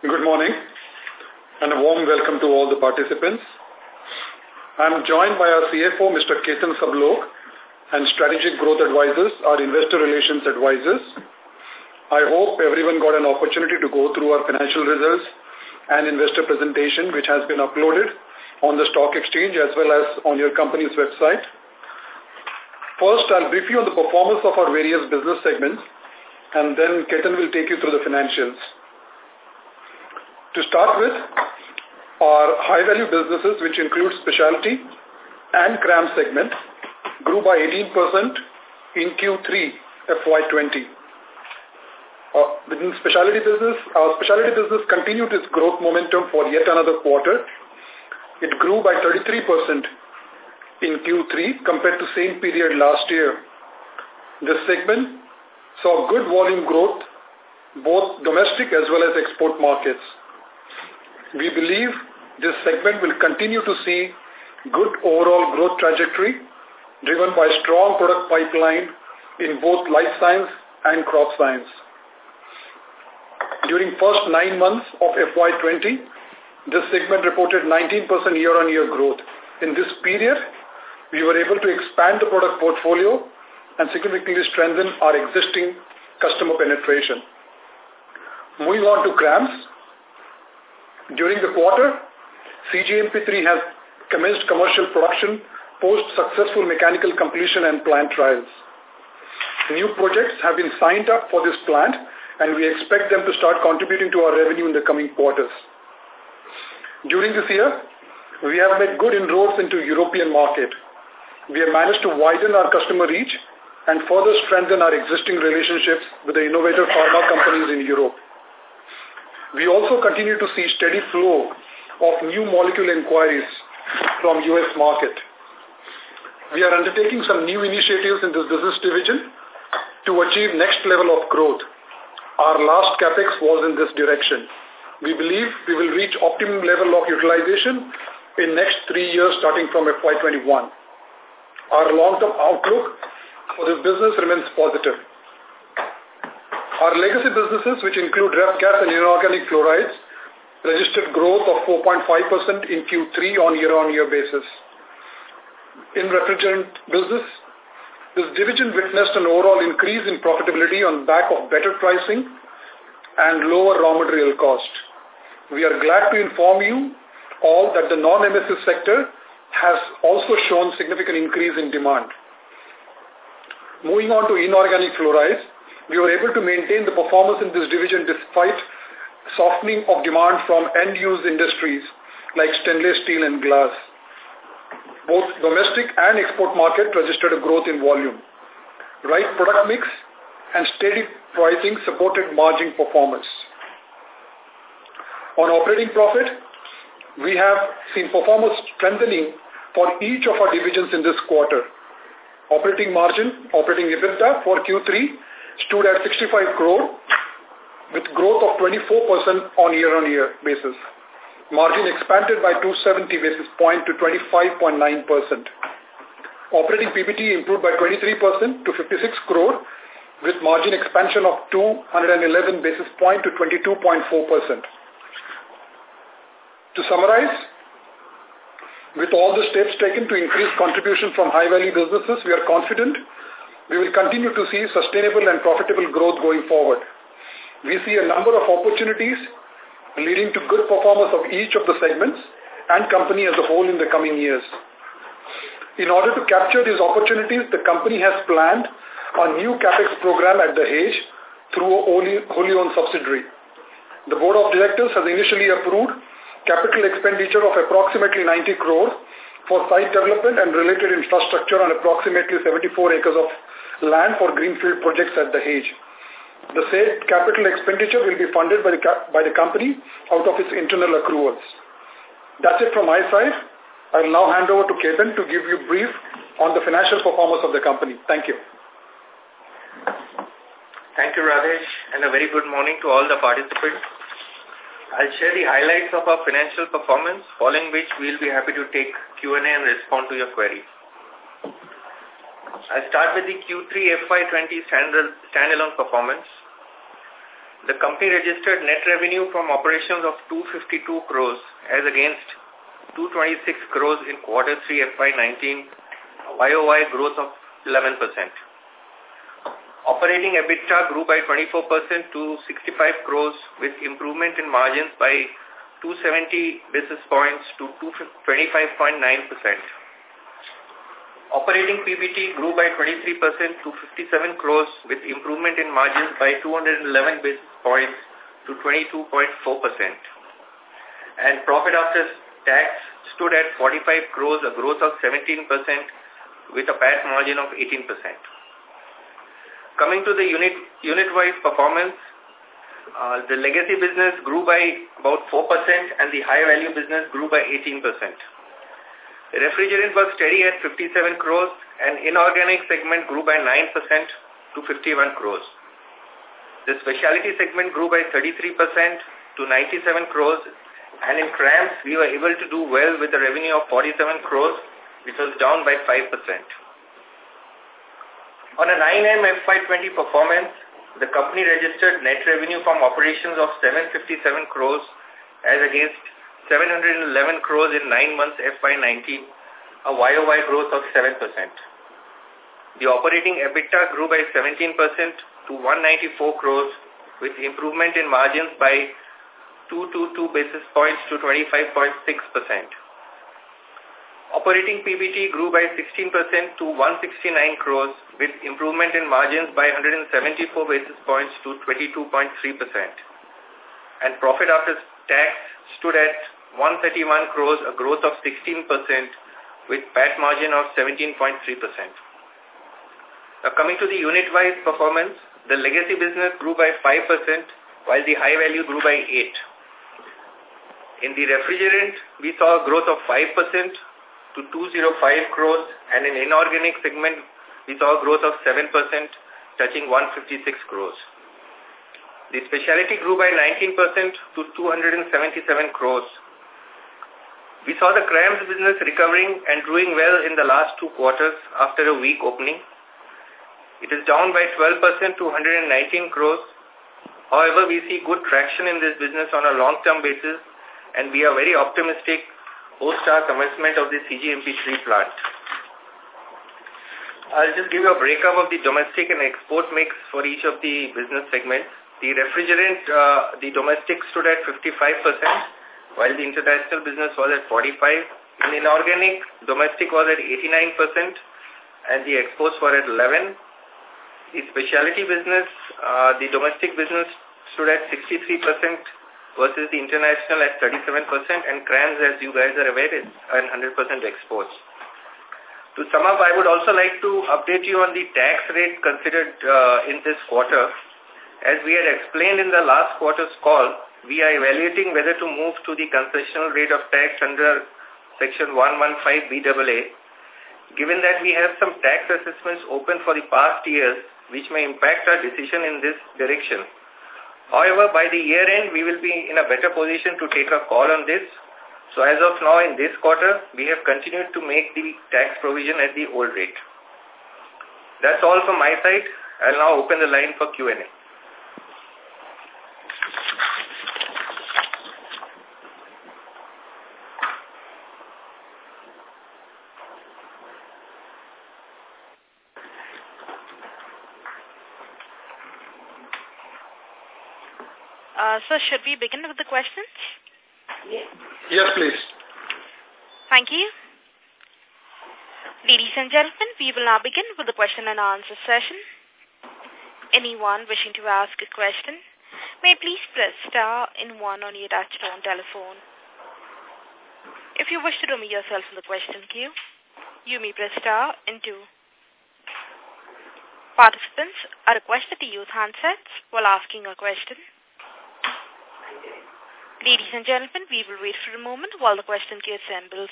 Good morning and a warm welcome to all the participants. I'm joined by our CFO, Mr. Ketan Sablok, and Strategic Growth Advisors, our investor relations advisors. I hope everyone got an opportunity to go through our financial results and investor presentation, which has been uploaded on the stock exchange as well as on your company's website. First, I'll brief you on the performance of our various business segments, and then Ketan will take you through the financials. To start with, our high-value businesses, which include specialty and CRAM segment, grew by 18% in Q3 FY20. Uh, within specialty business, our specialty business continued its growth momentum for yet another quarter. It grew by 33% in Q3 compared to same period last year. This segment saw good volume growth, both domestic as well as export markets. We believe this segment will continue to see good overall growth trajectory driven by strong product pipeline in both life science and crop science. During first nine months of FY20, this segment reported 19% year-on-year growth. In this period, we were able to expand the product portfolio and significantly strengthen our existing customer penetration. Moving on to CRAMS. During the quarter, CGMP3 has commenced commercial production post successful mechanical completion and plant trials. New projects have been signed up for this plant and we expect them to start contributing to our revenue in the coming quarters. During this year, we have made good inroads into European market. We have managed to widen our customer reach and further strengthen our existing relationships with the innovative pharma companies in Europe. We also continue to see steady flow of new molecule inquiries from U.S. market. We are undertaking some new initiatives in this business division to achieve next level of growth our last capex was in this direction. We believe we will reach optimum level of utilization in next three years starting from FY21. Our long-term outlook for this business remains positive. Our legacy businesses, which include ref gas and inorganic fluorides, registered growth of 4.5% in Q3 on year-on-year -year basis. In refrigerant business, this division witnessed an overall increase in profitability on back of better pricing and lower raw material cost. We are glad to inform you all that the non-emissive sector has also shown significant increase in demand. Moving on to inorganic fluorides, we were able to maintain the performance in this division despite softening of demand from end-use industries like stainless steel and glass. Both domestic and export market registered a growth in volume. Right product mix and steady pricing supported margin performance. On operating profit, we have seen performance strengthening for each of our divisions in this quarter. Operating margin, operating EBITDA for Q3 stood at 65 crore with growth of 24% on year-on-year -year basis. Margin expanded by 270 basis point to 25.9%. Operating PBT improved by 23% to 56 crore with margin expansion of 211 basis point to 22.4%. To summarize, with all the steps taken to increase contribution from high-value businesses, we are confident we will continue to see sustainable and profitable growth going forward. We see a number of opportunities leading to good performance of each of the segments and company as a whole in the coming years. In order to capture these opportunities, the company has planned a new CAPEX program at the Dahej through a wholly owned subsidiary. The Board of Directors has initially approved capital expenditure of approximately 90 crore for site development and related infrastructure on approximately 74 acres of land for greenfield projects at the Dahej. The said capital expenditure will be funded by the, by the company out of its internal accruals. That's it from my side. I will now hand over to Ketan to give you brief on the financial performance of the company. Thank you. Thank you, Radhesh, and a very good morning to all the participants. I'll share the highlights of our financial performance, following which we'll be happy to take Q&A and respond to your queries. I'll start with the Q3 FY20 standalone performance. the company registered net revenue from operations of 252 crores as against 226 crores in quarter 3 FY19, YOY growth of 11%. Operating EBITDA grew by 24% to 65 crores with improvement in margins by 270 basis points to 25.9%. Operating PBT grew by 23% to 57 crores with improvement in margins by 211 basis points to 22.4%. And profit after tax stood at 45 crores, a growth of 17% with a PAT margin of 18%. Coming to the unit unit-wise performance, uh, the legacy business grew by about 4% and the high-value business grew by 18%. Refrigerant was steady at 57 crores and inorganic segment grew by 9% to 51 crores. The specialty segment grew by 33% to 97 crores and in CRAMS we were able to do well with a revenue of 47 crores which was down by 5%. On a 9M FY20 performance, the company registered net revenue from operations of 757 crores as against 711 crores in 9 months FY19, a YOY growth of 7%. The operating EBITDA grew by 17% to 194 crores with improvement in margins by 222 basis points to 25.6%. Operating PBT grew by 16% to 169 crores with improvement in margins by 174 basis points to 22.3%. And profit after tax stood at 131 crores, a growth of 16% with PAT margin of 17.3%. Now coming to the unit-wise performance, the legacy business grew by 5% while the high value grew by 8. In the refrigerant, we saw a growth of 5% to 205 crores and in inorganic segment we saw a growth of 7% touching 156 crores. The specialty grew by 19% to 277 crores. We saw the CRAMS business recovering and doing well in the last two quarters after a weak opening. It is down by 12% to 119 crores. However, we see good traction in this business on a long-term basis and we are very optimistic post our commencement of the CGMP3 plant. I'll just give you a breakup of the domestic and export mix for each of the business segments. The refrigerant, uh, the domestic stood at 55%, while the international business was at 45. In inorganic, domestic was at 89% and the exports were at 11. The specialty business, uh, the domestic business stood at 63% versus the international at 37% and CRAMS, as you guys are aware, is 100% exports. To sum up, I would also like to update you on the tax rate considered uh, in this quarter. As we had explained in the last quarter's call, we are evaluating whether to move to the concessional rate of tax under Section 115 BAA. Given that we have some tax assessments open for the past years, which may impact our decision in this direction, However, by the year end, we will be in a better position to take a call on this. So as of now, in this quarter, we have continued to make the tax provision at the old rate. That's all from my side. I'll now open the line for Q&A. So should we begin with the questions? Yes. Yes, please. Thank you. Ladies and gentlemen, we will now begin with the question and answer session. Anyone wishing to ask a question may please press star in one on your touchtone telephone. If you wish to remove yourself from the question queue, you may press star in two. Participants are requested to use handsets while asking a question. Ladies and gentlemen, we will wait for a moment while the question queue assembles.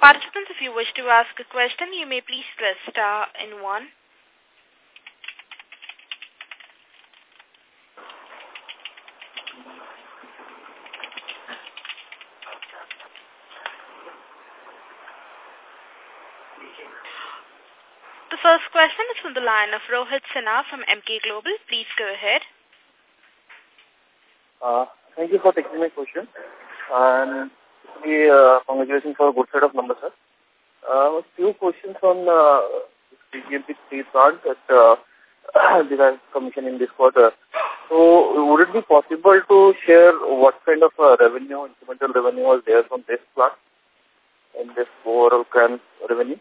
Participants, if you wish to ask a question, you may please press star and one. The first question is from the line of Rohit Sinha from Emkay Global. Please go ahead. Uh, thank you for taking my question. And uh, congratulations for a good set of numbers, sir. Uh, a few questions on uh, CGMP 3 plant that uh, they have commissioned in this quarter. So would it be possible to share what kind of uh, revenue, incremental revenue was there from this plant in this overall CRAM revenue?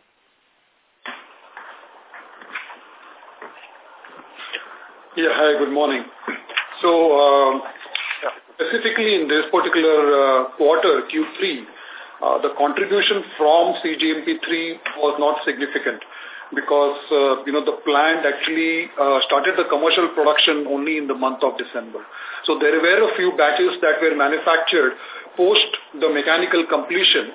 Yeah, hi, good morning. So, uh, specifically in this particular uh, quarter, Q3, uh, the contribution from CGMP3 was not significant because, uh, you know, the plant actually uh, started the commercial production only in the month of December. So there were a few batches that were manufactured post the mechanical completion.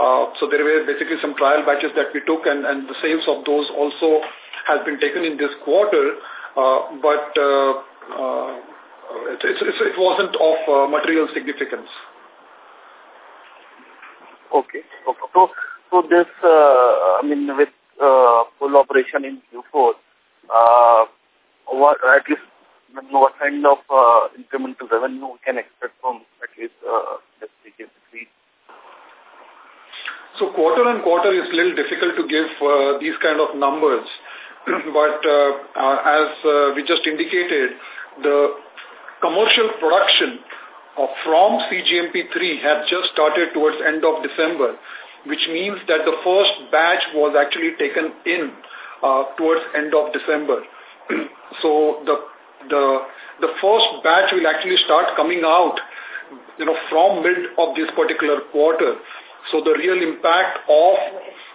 Uh, so there were basically some trial batches that we took and, and the sales of those also has been taken in this quarter. Uh, but uh, uh, it, it, it wasn't of material significance. Okay. okay. So, so this, I mean, with full operation in Q4, what at least what kind of incremental revenue we can expect from at least this CGMP3? So quarter on quarter is a little difficult to give uh, these kind of numbers. but uh, uh, as uh, we just indicated, the commercial production from CGMP3 have just started towards end of December, which means that the first batch was actually taken in towards end of December. so the the the first batch will actually start coming out, you know, from mid of this particular quarter. So the real impact of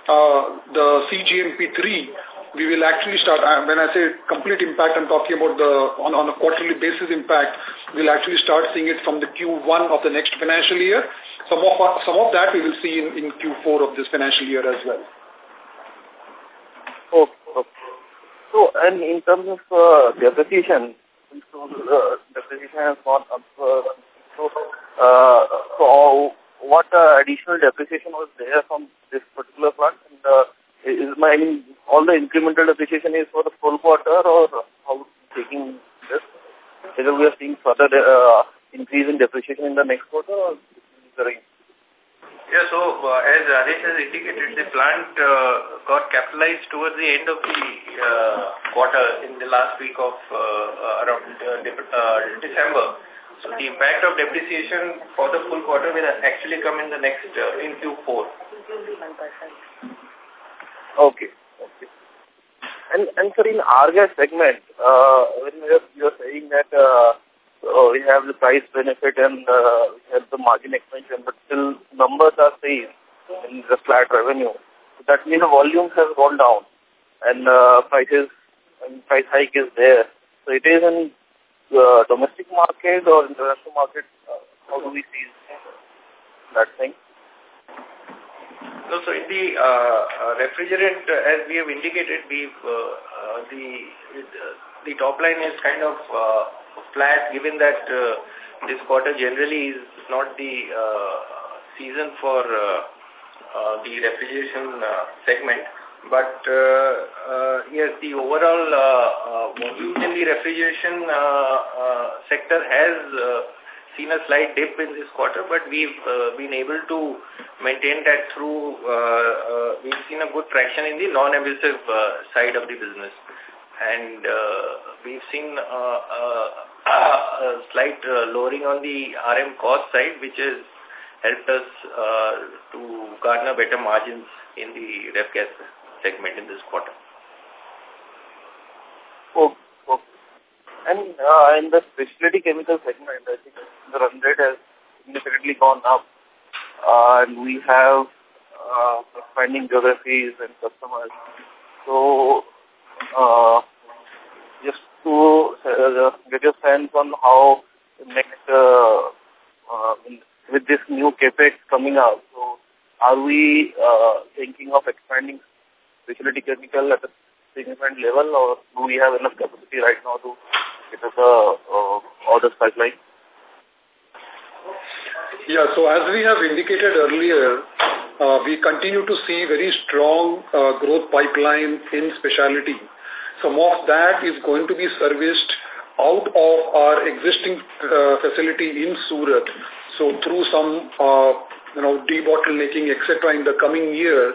uh, the CGMP3 we will actually start, uh, when I say complete impact, I'm talking about the on, on a quarterly basis impact, we'll actually start seeing it from the Q1 of the next financial year. Some of, uh, some of that we will see in, in Q4 of this financial year as well. Okay. okay. So, and in terms of uh, depreciation, so uh, depreciation has gone up. Uh, so, uh, so what uh, additional depreciation was there from this particular plant? And uh, is my, all the incremental depreciation is for the full quarter or how taking this? Whether we are seeing further uh, increase in depreciation in the next quarter or the range? Yeah, so uh, as Radhesh has indicated, the plant uh, got capitalized towards the end of the uh, quarter in the last week of uh, uh around uh, December. So the impact of depreciation for the full quarter will actually come in the next, in Q4. Okay. Okay. And, and sir, in rGas segment, uh, when you're, you're saying that uh, uh, we have the price benefit and uh, we have the margin expansion, but still numbers are same in the flat revenue. So that means the volumes have gone down and uh, prices and price hike is there. So it is in uh, domestic market or international market. Uh, how do we see that thing? No, so in the uh, uh, refrigerant, uh, as we have indicated, we uh, uh, the the top line is kind of uh, flat, given that uh, this quarter generally is not the uh, season for uh, uh, the refrigeration uh, segment. But uh, uh, yes, the overall uh, uh, volume in the refrigeration uh, uh, sector has uh, seen a slight dip in this quarter, but we've uh, been able to maintain that through, uh, uh, we've seen a good traction in the non-emissive uh, side of the business. And uh, we've seen uh, uh, a slight uh, lowering on the RM cost side, which has helped us uh, to garner better margins in the ref gas segment in this quarter. Okay. And uh, in the specialty chemical segment, I think the run rate has significantly gone up. Uh, and we have uh, expanding geographies and customers. So, uh, just to uh, get your sense on how next, uh, uh, with this new capex coming out, so are we uh, thinking of expanding specialty chemical at a significant level or do we have enough capacity right now to get the uh, orders pipeline? Yeah, so as we have indicated earlier, uh, we continue to see very strong uh, growth pipeline in specialty. Some of that is going to be serviced out of our existing uh, facility in Surat. So through some, uh, you know, debottlenecking, etc. in the coming year,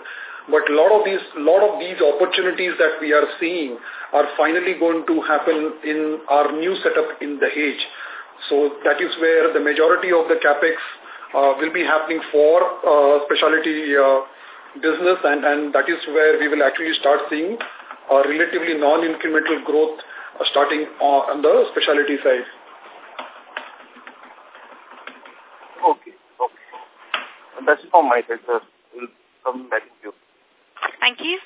but a lot of these, lot of these opportunities that we are seeing are finally going to happen in our new setup in the Dahej. So that is where the majority of the capex uh, will be happening for uh, specialty uh, business, and, and that is where we will actually start seeing a relatively non-incremental growth uh, starting on the specialty side. Okay, okay. That's it from my side, sir. We'll come back to you. Thank you.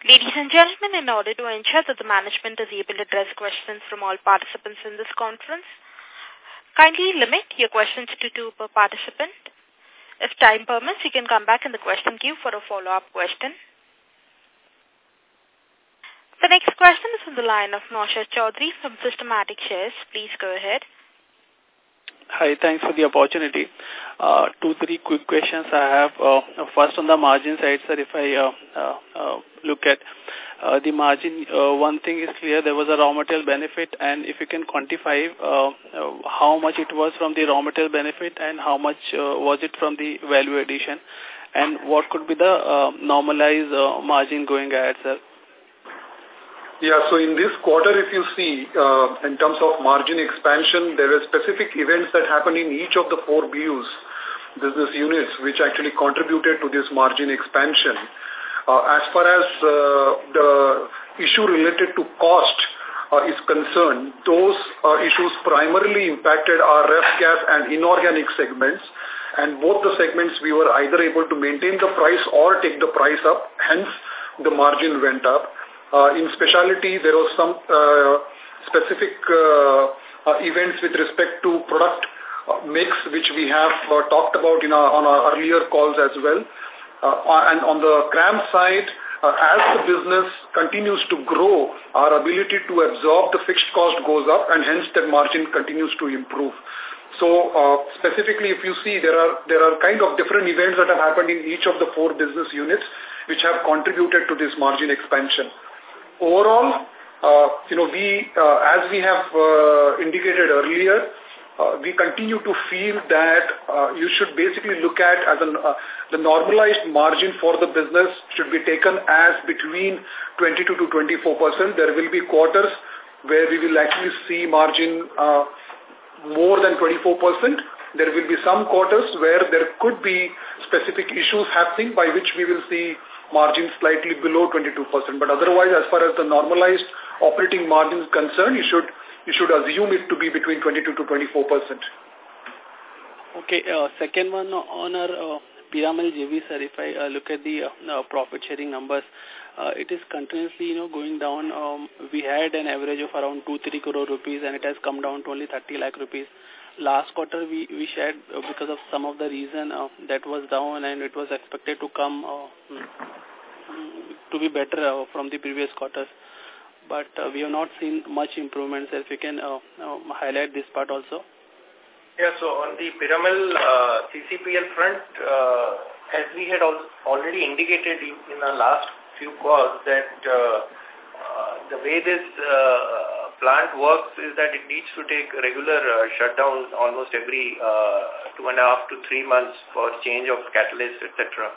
Ladies and gentlemen, in order to ensure that the management is able to address questions from all participants in this conference, kindly limit your questions to two per participant. If time permits, you can come back in the question queue for a follow-up question. The next question is from the line of Naushad Chaudhary from Systematix Shares. Please go ahead. Hi, thanks for the opportunity. Uh, two, three quick questions I have. Uh, first, on the margin side, sir, if I uh, uh, uh look at the margin, one thing is clear, there was a raw material benefit, and if you can quantify how much it was from the raw material benefit and how much was it from the value addition, and what could be the normalized margin going ahead, sir? Yeah, so in this quarter, if you see, uh, in terms of margin expansion, there were specific events that happened in each of the four BUs, business units, which actually contributed to this margin expansion. Uh, as far as uh, the issue related to cost uh, is concerned, those uh, issues primarily impacted our ref gas and inorganic segments, and both the segments we were either able to maintain the price or take the price up, hence the margin went up. Uh, in specialty, there was some uh, specific uh, uh, events with respect to product uh, mix, which we have uh, talked about in our, on our earlier calls as well. And on the CRAM side, as the business continues to grow, our ability to absorb the fixed cost goes up and hence that margin continues to improve. So specifically, if you see, there are there are kind of different events that have happened in each of the four business units which have contributed to this margin expansion overall, uh, you know, we, uh, as we have uh, indicated earlier, we continue to feel that you should basically look at as an, the normalized margin for the business should be taken as between 22 to 24 percent. There will be quarters where we will actually see margin more than 24 percent. There will be some quarters where there could be specific issues happening by which we will see margin slightly below 22%. But otherwise, as far as the normalized operating margin is concerned, you should you should assume it to be between 22 to 24%. Okay, uh, second one on our uh, Piramal JV, sir, if I uh, look at the uh, profit sharing numbers, uh, it is continuously, you know, going down. Um, we had an average of around 2-3 crore rupees and it has come down to only 30 lakh rupees last quarter we, we shared uh, because of some of the reason uh, that was down and it was expected to come uh, to be better uh, from the previous quarters. But uh, we have not seen much improvements. If you can highlight this part also. Yeah, so on the uh, CCPL front, as we had al already indicated in, in our last few calls that the way this uh, plant works is that it needs to take regular uh, shutdowns almost every uh, two and a half to three months for change of catalyst, etc.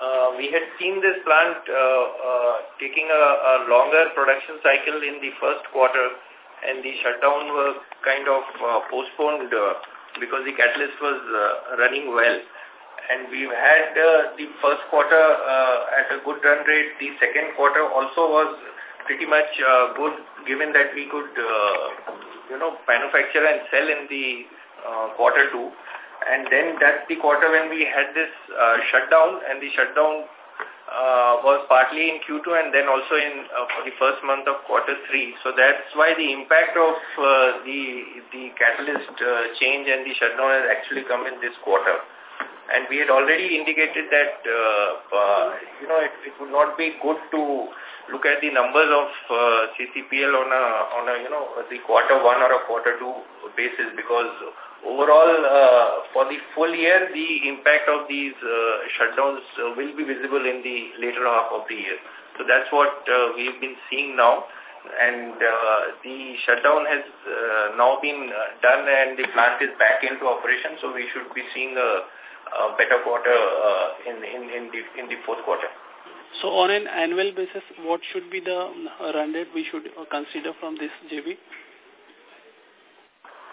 Uh, we had seen this plant uh, uh, taking a, a longer production cycle in the first quarter and the shutdown was kind of uh, postponed uh, because the catalyst was uh, running well. And we've had uh, the first quarter uh, at a good run rate. The second quarter also was pretty much uh, good given that we could, uh, you know, manufacture and sell in the uh, quarter two. And then that's the quarter when we had this uh, shutdown and the shutdown uh, was partly in Q2 and then also in uh, for the first month of quarter three. So that's why the impact of uh, the the catalyst uh, change and the shutdown has actually come in this quarter. And we had already indicated that, uh, uh, you know, it, it would not be good to look at the numbers of uh, CCPL on a, on a, you know, the quarter one or a quarter two basis because overall, uh, for the full year, the impact of these uh, shutdowns uh, will be visible in the later half of the year. So that's what we've been seeing now. And uh, the shutdown has uh, now been done and the plant is back into operation. So we should be seeing a, a better quarter uh, in, in, in, the, in the fourth quarter. So on an annual basis, what should be the run rate we should consider from this JV?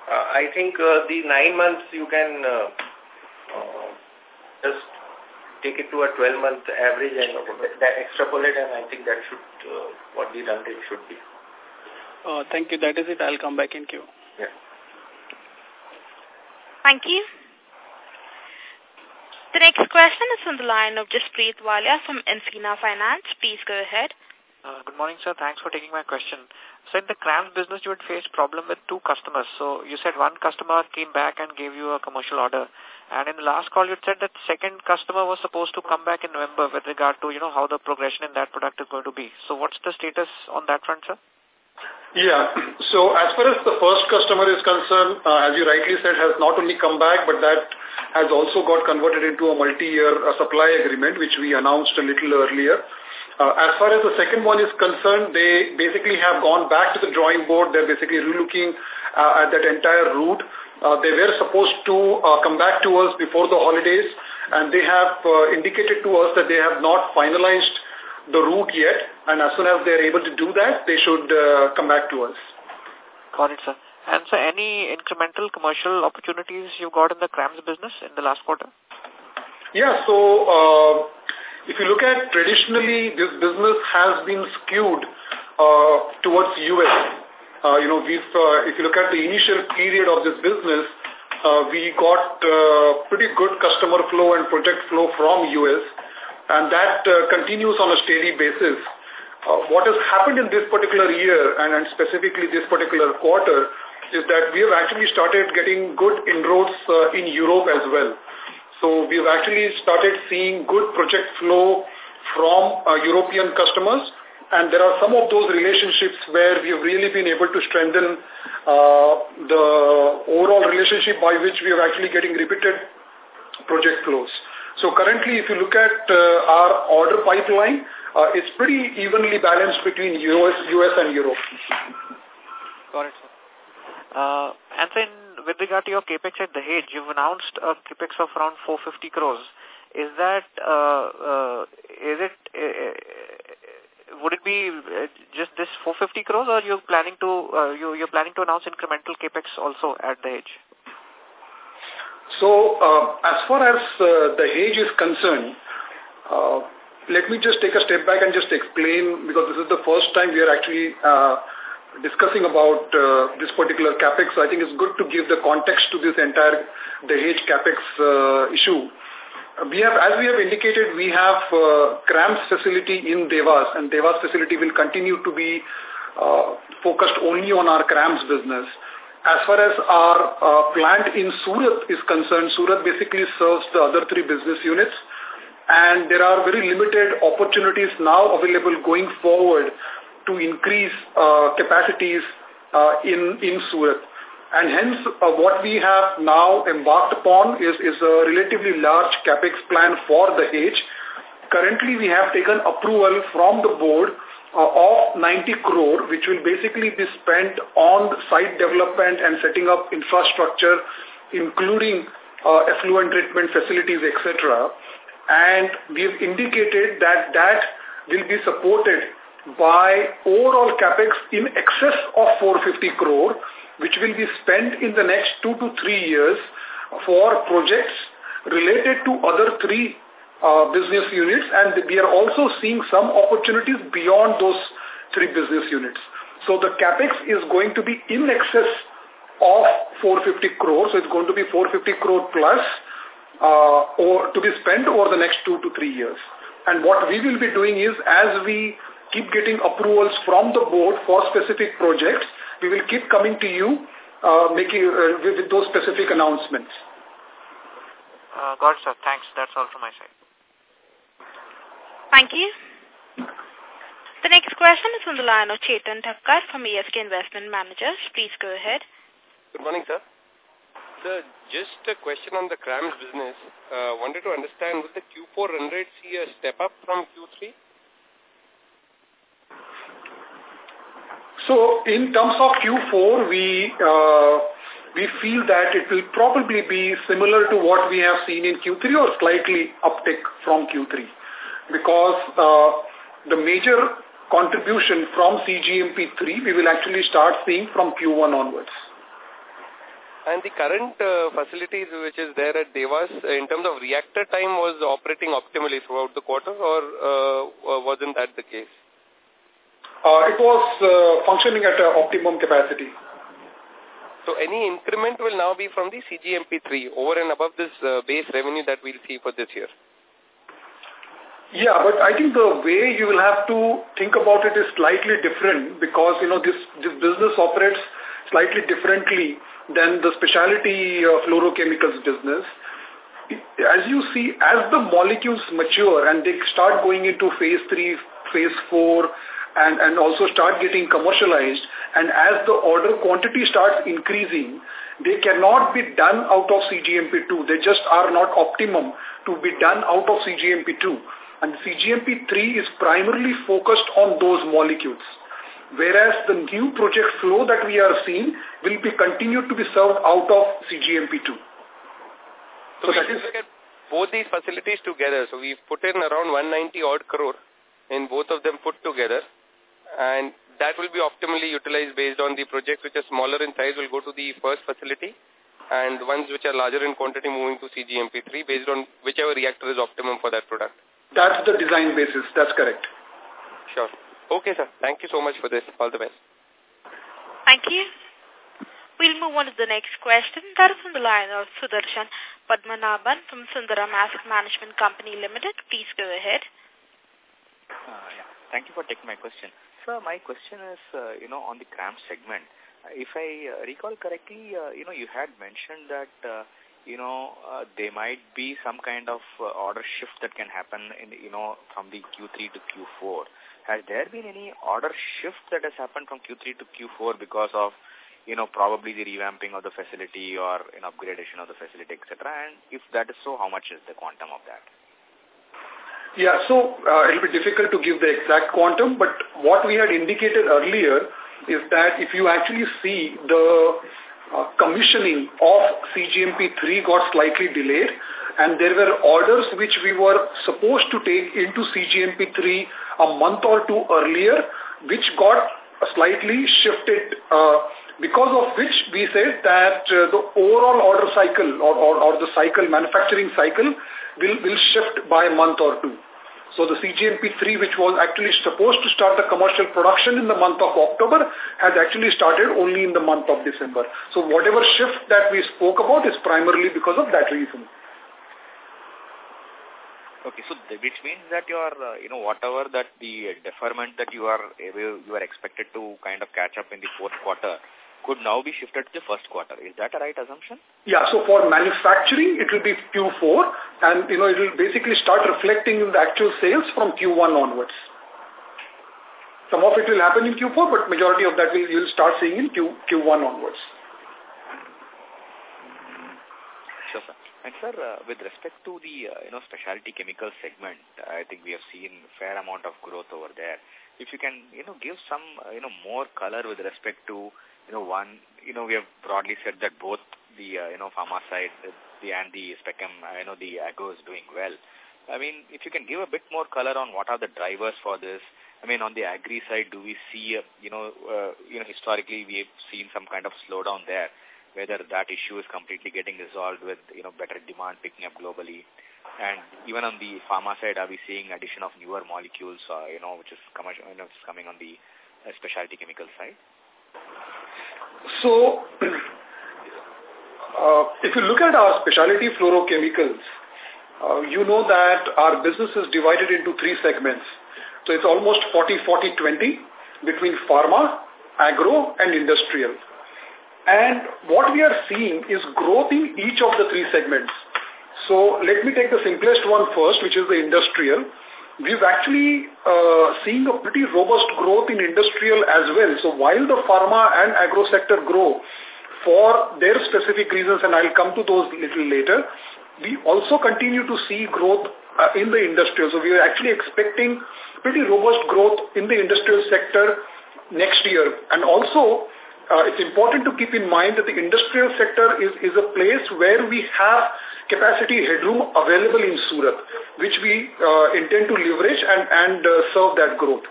Uh, I think uh, the nine months you can uh, uh, just take it to a 12-month average and that extrapolate and I think that should, uh, what the run rate should be. Uh, thank you. That is it. I'll come back in queue. Yeah. Thank you. The next question is from the line of Jaspreet Walia from Encina Finance. Please go ahead. Uh, good morning, sir. Thanks for taking my question. So in the CRAMS business, you had faced problem with two customers. So you said one customer came back and gave you a commercial order. And in the last call, you said that second customer was supposed to come back in November with regard to, you know, how the progression in that product is going to be. So what's the status on that front, sir? Yeah. So as far as the first customer is concerned, uh, as you rightly said, has not only come back, but that has also got converted into a multi-year uh, supply agreement, which we announced a little earlier. Uh, as far as the second one is concerned, they basically have gone back to the drawing board. They're basically relooking uh, at that entire route. Uh, they were supposed to uh, come back to us before the holidays, and they have uh, indicated to us that they have not finalized the route yet, and as soon as they're able to do that, they should uh, come back to us. Got it, sir. And so any incremental commercial opportunities you got in the CRAMS business in the last quarter? Yeah, so uh, if you look at traditionally, this business has been skewed uh, towards U.S. Uh, you know, we've, uh, if you look at the initial period of this business, uh, we got uh, pretty good customer flow and project flow from U.S. and that uh, continues on a steady basis. Uh, what has happened in this particular year and, specifically this particular quarter is that we have actually started getting good inroads uh, in Europe as well. So we've actually started seeing good project flow from European customers and there are some of those relationships where we've really been able to strengthen the overall relationship by which we are actually getting repeated project flows. So currently, if you look at uh, our order pipeline, uh, it's pretty evenly balanced between US, US and Europe. Got it, sir. Uh, and then with regard to your capex at the Dahej, you've announced a capex of around 450 crores. Is that, uh, uh, is it, uh, would it be uh, just this 450 crores or you're planning to, uh, you, you're planning to announce incremental capex also at the Dahej? So, uh, as far as uh, the Dahej is concerned, uh, let me just take a step back and just explain, because this is the first time we are actually discussing about uh, this particular capex. So I think it's good to give the context to this entire Dahej capex uh, issue. We have, as we have indicated, we have uh, CRAMS facility in Dewas, and Dewas facility will continue to be uh, focused only on our CRAMS business. As far as our uh, plant in Surat is concerned, Surat basically serves the other three business units and there are very limited opportunities now available going forward to increase uh, capacities uh, in, in Surat. And hence, what we have now embarked upon is, is a relatively large capex plan for the Dahej. Currently, we have taken approval from the board of 90 crore, which will basically be spent on site development and setting up infrastructure, including uh, effluent treatment facilities, etc. And we've indicated that that will be supported by overall capex in excess of 450 crore, which will be spent in the next two to three years for projects related to other three uh, business units and we are also seeing some opportunities beyond those three business units. So the capex is going to be in excess of 450 crores. So it's going to be 450 crore plus uh, or to be spent over the next two to three years. And what we will be doing is as we keep getting approvals from the board for specific projects, we will keep coming to you uh, making uh, with, with those specific announcements. Uh, it, sir. Thanks. That's all from my side. Thank you. The next question is from the line of Chetan Thakkar from ASK Investment Managers. Please go ahead. Good morning, sir. Sir, just a question on the CRAMS business. Uh, wanted to understand, would the Q4 run rate see a step up from Q3? So in terms of Q4, we uh, we feel that it will probably be similar to what we have seen in Q3 or slightly uptick from Q3 because uh, the major contribution from CGMP3 we will actually start seeing from Q1 onwards. And the current uh, facilities which is there at Dewas, uh, in terms of reactor time, was operating optimally throughout the quarter or uh, wasn't that the case? Uh, it was uh, functioning at an optimum capacity. So any increment will now be from the CGMP3 over and above this uh, base revenue that we'll see for this year? Yeah, but I think the way you will have to think about it is slightly different because, you know, this, this business operates slightly differently than the specialty uh, fluorochemicals business. As you see, as the molecules mature and they start going into phase 3, phase 4, and, and also start getting commercialized, and as the order quantity starts increasing, they cannot be done out of CGMP2. They just are not optimum to be done out of CGMP2. And CGMP3 is primarily focused on those molecules whereas the new project flow that we are seeing will be continued to be served out of CGMP2. So, so that is look at both these facilities together. So we've put in around 190 odd crore in both of them put together and that will be optimally utilized based on the projects which are smaller in size will go to the first facility and ones which are larger in quantity moving to CGMP3 based on whichever reactor is optimum for that product. That's the design basis. That's correct. Sure. Okay, sir. Thank you so much for this. All the best. Thank you. We'll move on to the next question. That is from the line of Sudarshan Padmanabhan from Sundaram Asset Management Company Limited. Please go ahead. Uh, yeah. Thank you for taking my question. Sir, my question is, uh, you know, on the CRAMS segment. If I uh, recall correctly, uh, you know, you had mentioned that, uh, you know, uh, there might be some kind of uh, order shift that can happen, in, you know, from the Q3 to Q4. Has there been any order shift that has happened from Q3 to Q4 because of, you know, probably the revamping of the facility or an upgradation of the facility, etc.? And if that is so, how much is the quantum of that? Yeah, so uh, it will be difficult to give the exact quantum, but what we had indicated earlier is that if you actually see the uh, commissioning of CGMP3 got slightly delayed and there were orders which we were supposed to take into CGMP3 a month or two earlier, which got slightly shifted uh, because of which we said that uh, the overall order cycle or, or, or the cycle, manufacturing cycle will, will shift by a month or two. So the CGMP3, which was actually supposed to start the commercial production in the month of October, has actually started only in the month of December. So whatever shift that we spoke about is primarily because of that reason. Okay, so which means that you are, uh, you know, whatever that the deferment that you are you are expected to kind of catch up in the fourth quarter could now be shifted to the first quarter. Is that a right assumption? Yeah, so for manufacturing, it will be Q4 and, you know, it will basically start reflecting in the actual sales from Q1 onwards. Some of it will happen in Q4, but majority of that will, you'll start seeing in Q, Q1 onwards. Sure, sir. And sir, uh, with respect to the uh, you know specialty chemical segment, I think we have seen fair amount of growth over there. If you can you know give some uh, you know more color with respect to you know one you know we have broadly said that both the uh, you know pharma side the and the specum I know the agro is doing well. I mean, if you can give a bit more color on what are the drivers for this. I mean, on the agri side, do we see, uh, you know, uh, you know, historically we have seen some kind of slowdown there whether that issue is completely getting resolved with, you know, better demand picking up globally. And even on the pharma side, are we seeing addition of newer molecules, uh, you know, which is you know, is coming on the uh, specialty chemical side? So, uh, if you look at our specialty fluorochemicals, uh, you know that our business is divided into three segments. So it's almost 40-40-20 between pharma, agro, and industrial. And what we are seeing is growth in each of the three segments. So let me take the simplest one first, which is the industrial. We've actually uh, seen a pretty robust growth in industrial as well. So while the pharma and agro sector grow, for their specific reasons, and I'll come to those little later. We also continue to see growth uh, in the industrial. So we are actually expecting pretty robust growth in the industrial sector next year. And also, uh, it's important to keep in mind that the industrial sector is, is a place where we have capacity headroom available in Surat, which we uh, intend to leverage and, and uh, serve that growth.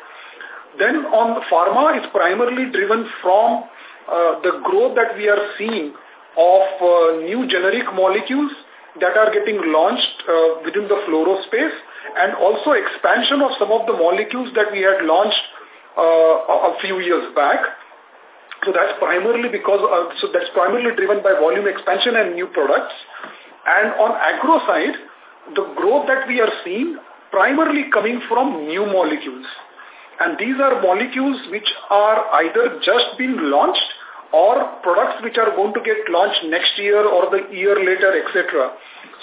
Then on pharma, it's primarily driven from uh, the growth that we are seeing of new generic molecules that are getting launched within the fluoro space and also expansion of some of the molecules that we had launched a few years back. So that's primarily because, so that's primarily driven by volume expansion and new products. And on agro side, the growth that we are seeing primarily coming from new molecules. And these are molecules which are either just been launched or products which are going to get launched next year or the year later, etc.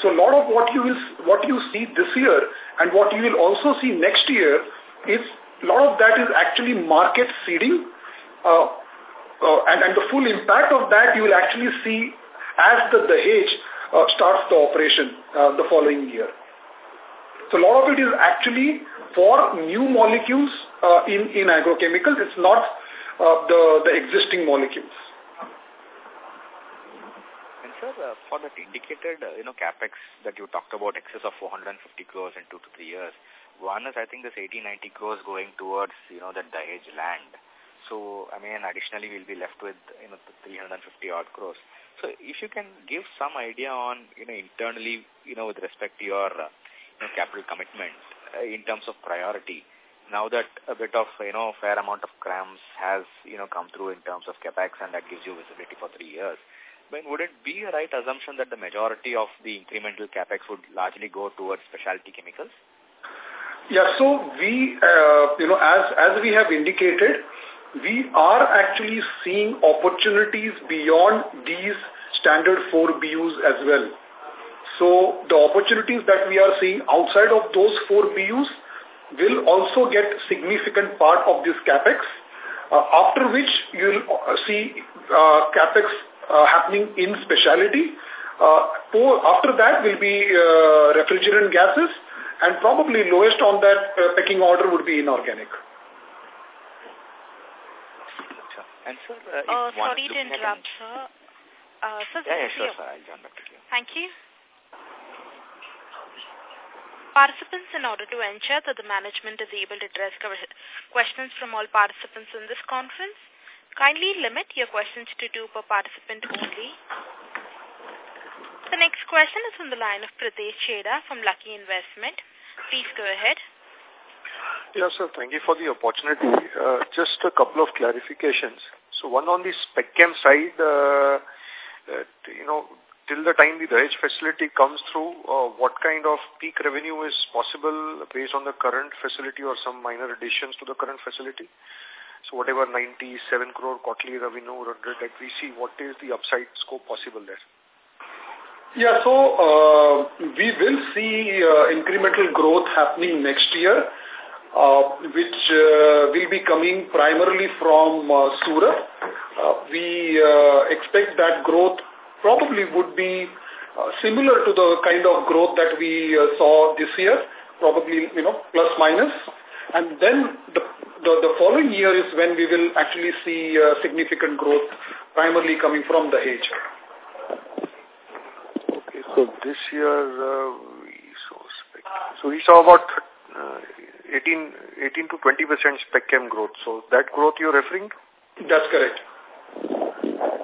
So a lot of what you will what you see this year and what you will also see next year is a lot of that is actually market seeding, uh, uh, and, and the full impact of that you will actually see as the Dahej uh, starts the operation uh, the following year. So a lot of it is actually for new molecules uh, in, in agrochemicals. It's not uh, the, the existing molecules. And sir, uh, for that indicated, uh, you know, capex that you talked about, excess of 450 crores in two to three years, one is, I think, this 80, 90 crores going towards, you know, that Dahej land. So, I mean, additionally, we'll be left with, you know, 350 odd crores. So, if you can give some idea on, you know, internally, you know, with respect to your, uh, you know, capital commitment uh, in terms of priority, now that a bit of, you know, fair amount of CRAMS has, you know, come through in terms of capex and that gives you visibility for three years, but would it be a right assumption that the majority of the incremental capex would largely go towards specialty chemicals? Yeah, so we, uh, you know, as, as we have indicated, we are actually seeing opportunities beyond these standard 4 BUs as well. So the opportunities that we are seeing outside of those 4 BUs will also get significant part of this capex, uh, after which you will uh, see uh, capex uh, happening in specialty. Uh, after that will be uh, refrigerant gases and probably lowest on that pecking order would be inorganic. And sir, uh, uh, sorry to interrupt, sir. Uh, sir, yeah, yeah, sure, sir. I'll join back to you. Thank you. Participants, in order to ensure that the management is able to address questions from all participants in this conference, kindly limit your questions to two per participant only. The next question is from the line of Pritesh Chheda from Lucky Investment. Please go ahead. Yes, sir. Thank you for the opportunity. Uh, just a couple of clarifications. So one on the SpecChem side, uh, uh, you know, till the time the Dahej facility comes through, uh, what kind of peak revenue is possible based on the current facility or some minor additions to the current facility? So whatever 97 crore quarterly revenue that we see, what is the upside scope possible there? Yeah, so uh, we will see uh, incremental growth happening next year, which uh, will be coming primarily from uh, Surat. Uh, we uh, expect that growth probably would be uh, similar to the kind of growth that we uh, saw this year, probably, you know, plus minus. And then the, the, the following year is when we will actually see uh, significant growth, primarily coming from Dahej. Okay, so this year, uh, we saw so we saw about uh, 18, 18 to 20 percent spec chem growth. So that growth you're referring to? That's correct.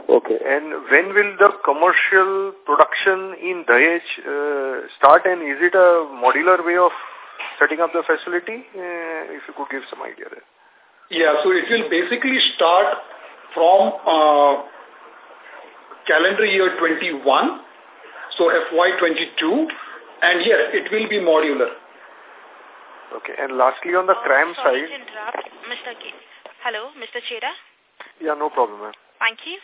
Okay. And when will the commercial production in Dahej uh, start and is it a modular way of setting up the facility? Uh, if you could give some idea there. Yeah, so it will basically start from uh, calendar year 21, so FY22, and yes, it will be modular. Okay, and lastly on the oh, CRAM sorry side. To interrupt, Mr. K Hello, Mr. Chheda? Yeah, no problem, ma'am. Thank you.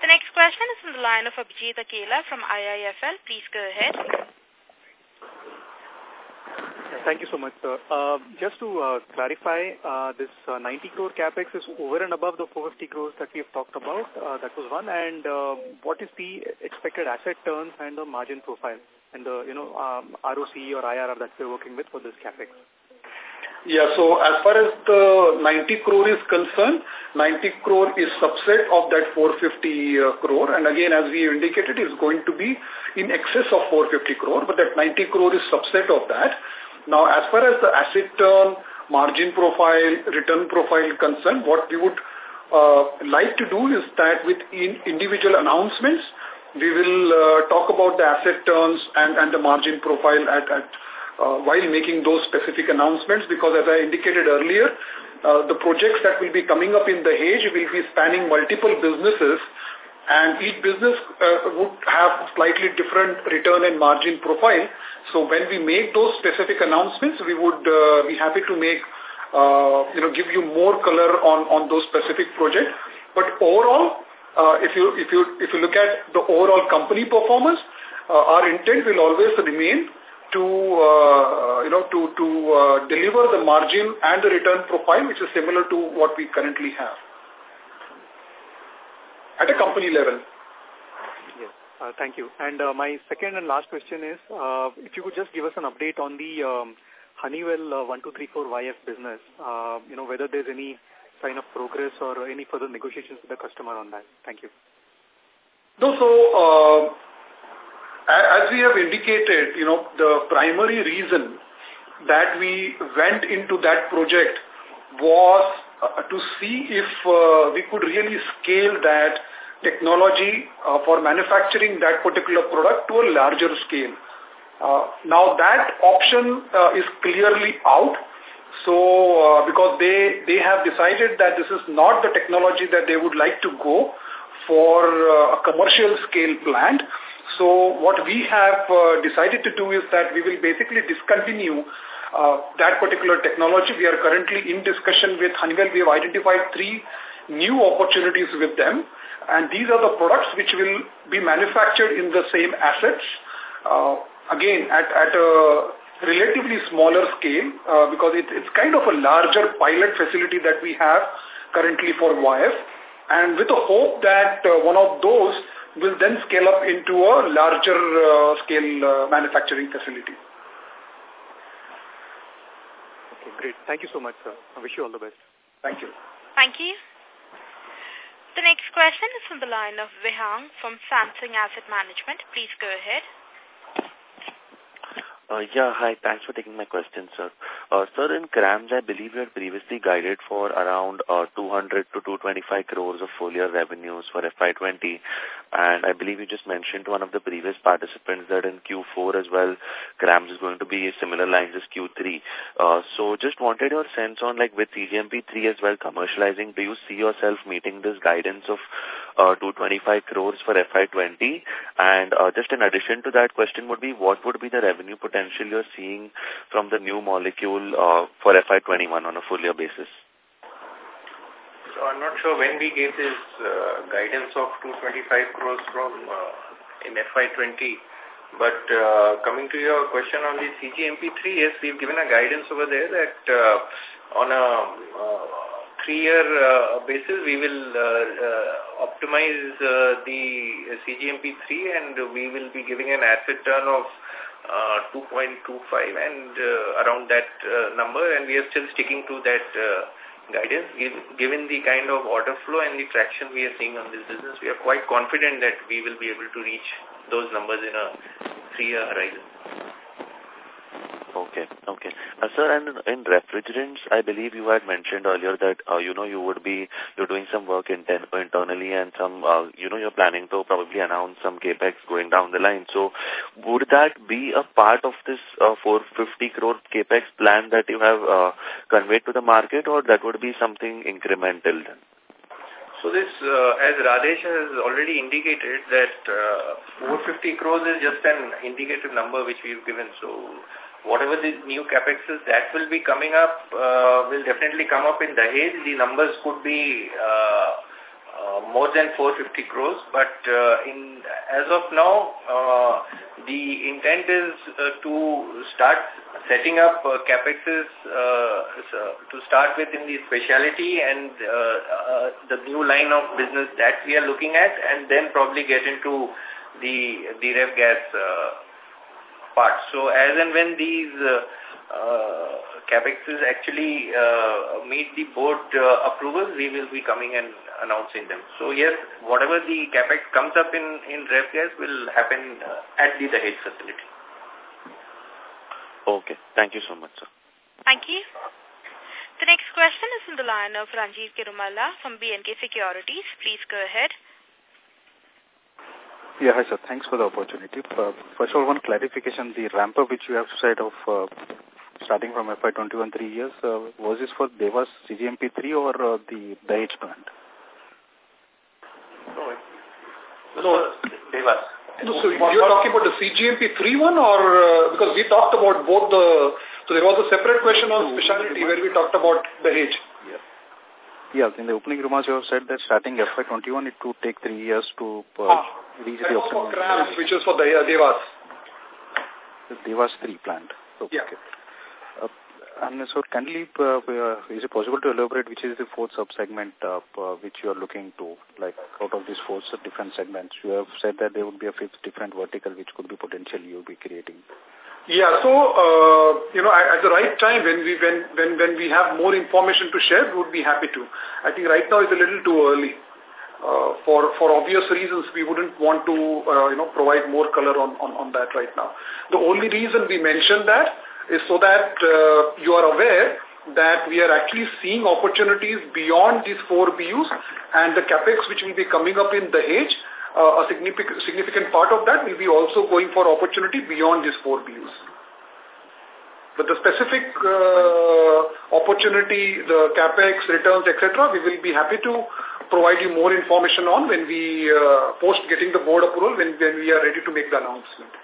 The next question is from the line of Abhijit Akella from IIFL. Please go ahead. Thank you so much, sir. Uh, just to uh, clarify, uh, this uh, 90 crore capex is over and above the 450 crores that we have talked about. Uh, that was one. And uh, what is the expected asset turns and the margin profile and the you know um, ROC or IRR that we're working with for this capex? Yeah, so as far as the 90 crore is concerned, 90 crore is subset of that 450 uh, crore. And again, as we indicated, is going to be in excess of 450 crore, but that 90 crore is subset of that. Now, as far as the asset turn, margin profile, return profile concerned, what we would uh, like to do is that with in individual announcements, we will uh, talk about the asset turns and, and the margin profile at, at uh, while making those specific announcements because as I indicated earlier, uh, the projects that will be coming up in the Dahej will be spanning multiple businesses and each business uh, would have slightly different return and margin profile. So when we make those specific announcements, we would uh, be happy to make, uh, you know, give you more color on, on those specific projects. But overall, if you if you if you look at the overall company performance, uh, our intent will always remain to, uh, you know, to, to uh, deliver the margin and the return profile, which is similar to what we currently have at a company level. Uh, thank you. And uh, my second and last question is, uh, if you could just give us an update on the um, Honeywell uh, 1234YF business, uh, you know, whether there's any sign of progress or any further negotiations with the customer on that. Thank you. No, so uh, as we have indicated, you know, the primary reason that we went into that project was uh, to see if uh, we could really scale that technology uh, for manufacturing that particular product to a larger scale. Uh, now that option uh, is clearly out. So, uh, because they, they have decided that this is not the technology that they would like to go for uh, a commercial scale plant. So what we have uh, decided to do is that we will basically discontinue uh, that particular technology. We are currently in discussion with Honeywell. We have identified three new opportunities with them. And these are the products which will be manufactured in the same assets. Uh, again, at, at a relatively smaller scale uh, because it, it's kind of a larger pilot facility that we have currently for YF. And with the hope that uh, one of those will then scale up into a larger uh, scale uh, manufacturing facility. Okay, great. Thank you so much, sir. I wish you all the best. Thank you. Thank you. The next question is from the line of Vihang from Samsung Asset Management. Please go ahead. Uh, yeah, hi. Thanks for taking my question, sir. Uh, sir, in CRAMS, I believe you had previously guided for around uh, 200 to 225 crores of full year revenues for FY20. And I believe you just mentioned to one of the previous participants that in Q4 as well, CRAMS is going to be a similar lines as Q3. Uh, so just wanted your sense on like with CGMP3 as well commercializing, do you see yourself meeting this guidance of uh, 225 crores for FY20? And uh, just in addition to that question would be what would be the revenue potential you're seeing from the new molecule uh, for FY21 on a full year basis? So I'm not sure when we gave this uh, guidance of 225 crores from uh, in FY20. But uh, coming to your question on the CGMP3, yes, we've given a guidance over there that uh, on a uh, three-year uh, basis, we will uh, uh, optimize uh, the CGMP3 and we will be giving an asset turn of uh, 2.25 and uh, around that uh, number and we are still sticking to that uh, guidance given the kind of order flow and the traction we are seeing on this business we are quite confident that we will be able to reach those numbers in a three-year horizon. Okay, okay. Uh, sir, and in refrigerants, I believe you had mentioned earlier that, uh, you know, you would be, you're doing some work inten internally and some, uh, you know, you're planning to probably announce some capex going down the line. So would that be a part of this uh, 450 crore capex plan that you have uh, conveyed to the market or that would be something incremental then? So this, uh, as Radhesh has already indicated, that uh, 450 crores is just an indicative number which we've given. So whatever the new capexes that will be coming up uh, will definitely come up in Dahej. The numbers could be uh, uh, more than 450 crores. But uh, in as of now, uh, the intent is uh, to start setting up uh, capexes uh, to start with in the specialty and the new line of business that we are looking at, and then probably get into the the ref gas part. So as and when these uh, uh, capexes actually uh, meet the board uh, approvals, we will be coming and announcing them. So yes, whatever the capex comes up in, in ref gas will happen uh, at the Dahej facility. Okay. Thank you so much, sir. Thank you. The next question is from the line of Ranjit Kirumala from B&K Securities. Please go ahead. Yeah, hi sir. Thanks for the opportunity. Uh, first of all, one clarification. The ramp up which you have said of uh, starting from FY21 three years, uh, was this for Dewas CGMP 3 or uh, the Dahej plant? No, no Dewas. No, so you're talking about the CGMP 3 one or, uh, because we talked about both the, so there was a separate question on specialty where we talked about Dahej. Yeah. Yeah, in the opening remarks you have said that starting FY21 it would take three years to uh, ah, the optimum. for CRAMS, which is for the uh, Dewas. The Dewas 3 plant. Okay. Yeah. Uh, and so can you, uh, uh, is it possible to elaborate which is the fourth sub-segment uh, uh, which you are looking to, like out of these four different segments? You have said that there would be a fifth different vertical which could be potentially you be creating. Yeah, so, uh, you know, at the right time, when we, when, when, when we have more information to share, we would be happy to. I think right now it's a little too early. Uh, for, for obvious reasons, we wouldn't want to, uh, you know, provide more color on, on, on that right now. The only reason we mentioned that is so that uh, you are aware that we are actually seeing opportunities beyond these four BUs and the capex which will be coming up in Dahej uh, a significant, significant part of that will be also going for opportunity beyond these four BUs. But the specific uh, opportunity, the capex, returns, etc., we will be happy to provide you more information on when we uh, post getting the board approval when, when we are ready to make the announcement.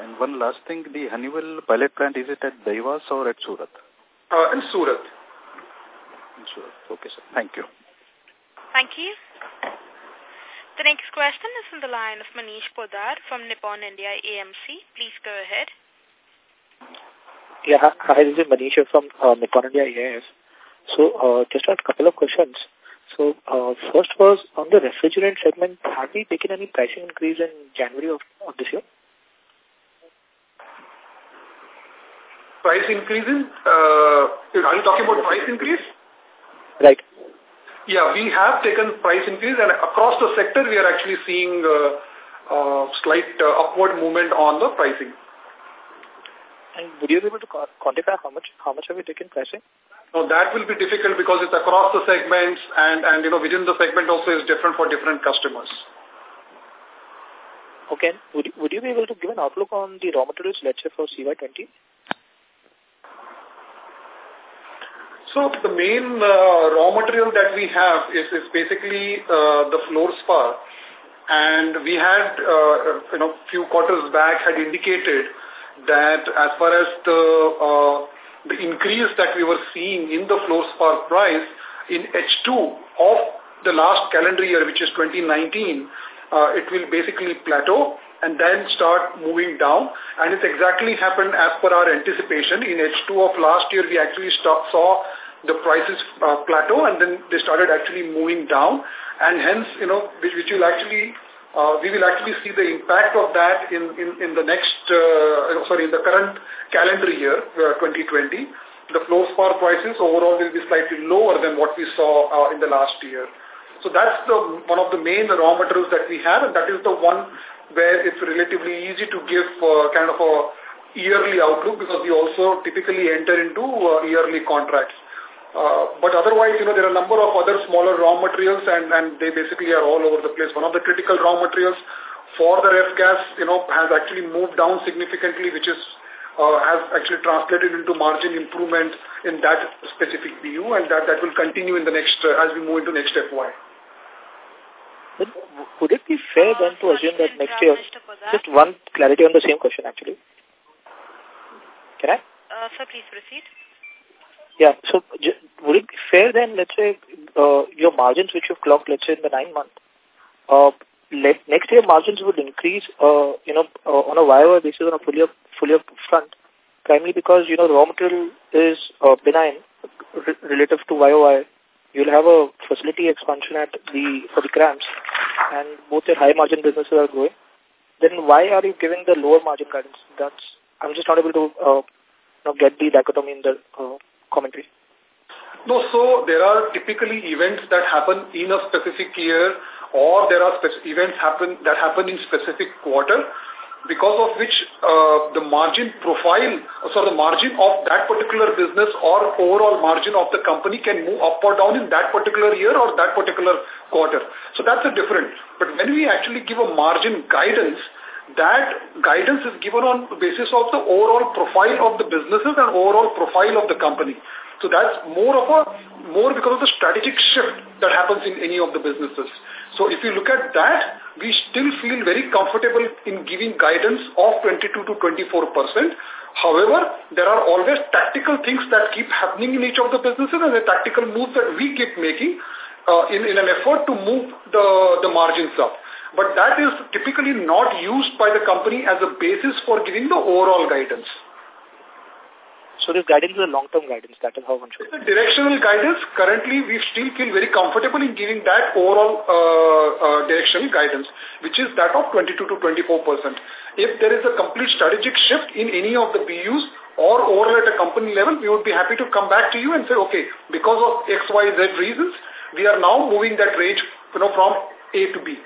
And one last thing, the Honeywell pilot plant, is it at Dewas or at Surat? Uh, in Surat. In Surat. Okay, sir. Thank you. Thank you. The next question is from the line of Manish Podar from Nippon India AMC. Please go ahead. Yeah, hi, this is Manish from uh, Nippon India AMC. So, uh, just a couple of questions. So, uh, first was on the refrigerant segment, have we taken any pricing increase in January of, of this year? Price increase uh, are you talking about price increase? Right. Yeah, we have taken price increase and across the sector we are actually seeing uh, uh, slight uh, upward movement on the pricing. And would you be able to quantify how much how much have you taken pricing? No, that will be difficult because it's across the segments and, and you know within the segment also is different for different customers. Okay. Would, would you be able to give an outlook on the raw materials, let's say, for CY20? So the main uh, raw material that we have is, is basically uh, the fluorspar. And we had, uh, you know, few quarters back had indicated that as far as the, uh, the increase that we were seeing in the fluorspar price in H2 of the last calendar year, which is 2019, uh, it will basically plateau and then start moving down. And it's exactly happened as per our anticipation. In H2 of last year, we actually saw the prices uh, plateau and then they started actually moving down. And hence, you know, which, which will actually, uh, we will actually see the impact of that in, in, in the next, uh, sorry, in the current calendar year, uh, 2020. The fluorspar prices overall will be slightly lower than what we saw uh, in the last year. So that's the one of the main raw materials that we have, and that is the one where it's relatively easy to give uh, kind of a yearly outlook because we also typically enter into uh, yearly contracts. Uh, but otherwise, you know, there are a number of other smaller raw materials and, and they basically are all over the place. One of the critical raw materials for the ref gas, you know, has actually moved down significantly, which is uh, has actually translated into margin improvement in that specific BU, and that, that will continue in the next, uh, as we move into next FY. But would it be fair then to assume that next year, just one clarity on the same question actually. Can I? Uh, sir, please proceed. Yeah, so would it be fair then, let's say, uh, your margins which you've clocked, let's say, in the nine months, uh, next year margins would increase, uh, you know, uh, on a YOY basis on a full year, full year front, primarily because, you know, raw material is uh, benign re relative to YOY. You'll have a facility expansion at the, for the CRAMS, and both your high margin businesses are growing. Then why are you giving the lower margin guidance? That's, I'm just not able to, uh, you know, get the dichotomy in the uh, commentary. No, so there are typically events that happen in a specific year or there are events happen that happen in specific quarter because of which uh, the margin profile, so the margin of that particular business or overall margin of the company can move up or down in that particular year or that particular quarter. So that's a different. But when we actually give a margin guidance, that guidance is given on basis of the overall profile of the businesses and overall profile of the company. So that's more of a, more because of the strategic shift that happens in any of the businesses. So if you look at that, we still feel very comfortable in giving guidance of 22 to 24%. However, there are always tactical things that keep happening in each of the businesses and the tactical moves that we keep making uh, in, in an effort to move the, the margins up. But that is typically not used by the company as a basis for giving the overall guidance. So this guidance is a long-term guidance. That is how one should. The directional guidance, currently we still feel very comfortable in giving that overall uh, uh, directional guidance, which is that of 22 to 24%. If there is a complete strategic shift in any of the BUs or overall at a company level, we would be happy to come back to you and say, okay, because of X, Y, Z reasons, we are now moving that range you know, from A to B.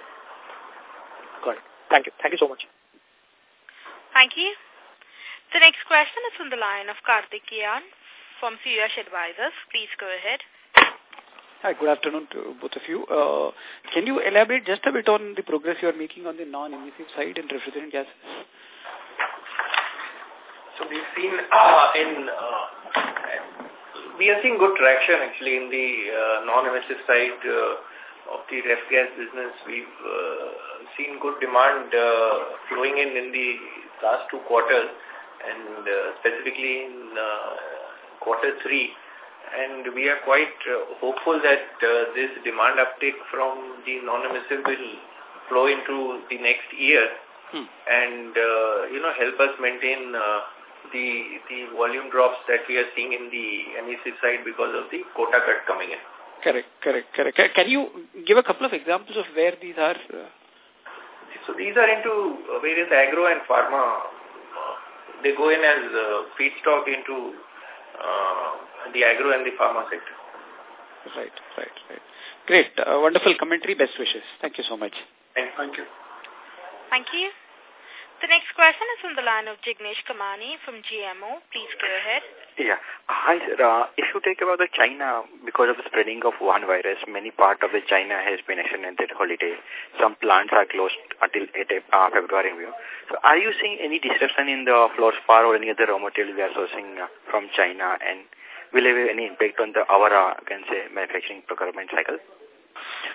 Got it. Thank you. Thank you so much. Thank you. The next question is from the line of Karthik Kian from Suyash Advisors. Please go ahead. Hi, good afternoon to both of you. Uh, can you elaborate just a bit on the progress you are making on the non-emissive side in refrigerant gases? So we've seen uh, in, uh, we are seeing good traction actually in the uh, non-emissive side uh, of the ref gas business. We've uh, seen good demand uh, flowing in in the last two quarters and uh, specifically in uh, quarter three. And we are quite uh, hopeful that uh, this demand uptake from the non-emissive will flow into the next year hmm. and, uh, you know, help us maintain uh, the the volume drops that we are seeing in the emissive side because of the quota cut coming in. Correct, correct, correct. Can you give a couple of examples of where these are? So these are into various agro and pharma they go in as uh, feedstock into uh, the agro and the pharma sector. Right, right, right. Great. Uh, wonderful commentary. Best wishes. Thank you so much. Thank you. Thank you. The next question is from the line of Jignesh Kamani from GMO. Please go ahead. Yeah. Hi, sir. Uh, if you take about the China, because of the spreading of one virus, many part of the China has been extended holiday. Some plants are closed until 8 uh, February. So are you seeing any disruption in the fluorspar or any other raw material we are sourcing uh, from China and will it have any impact on the our, uh, can say, manufacturing procurement cycle?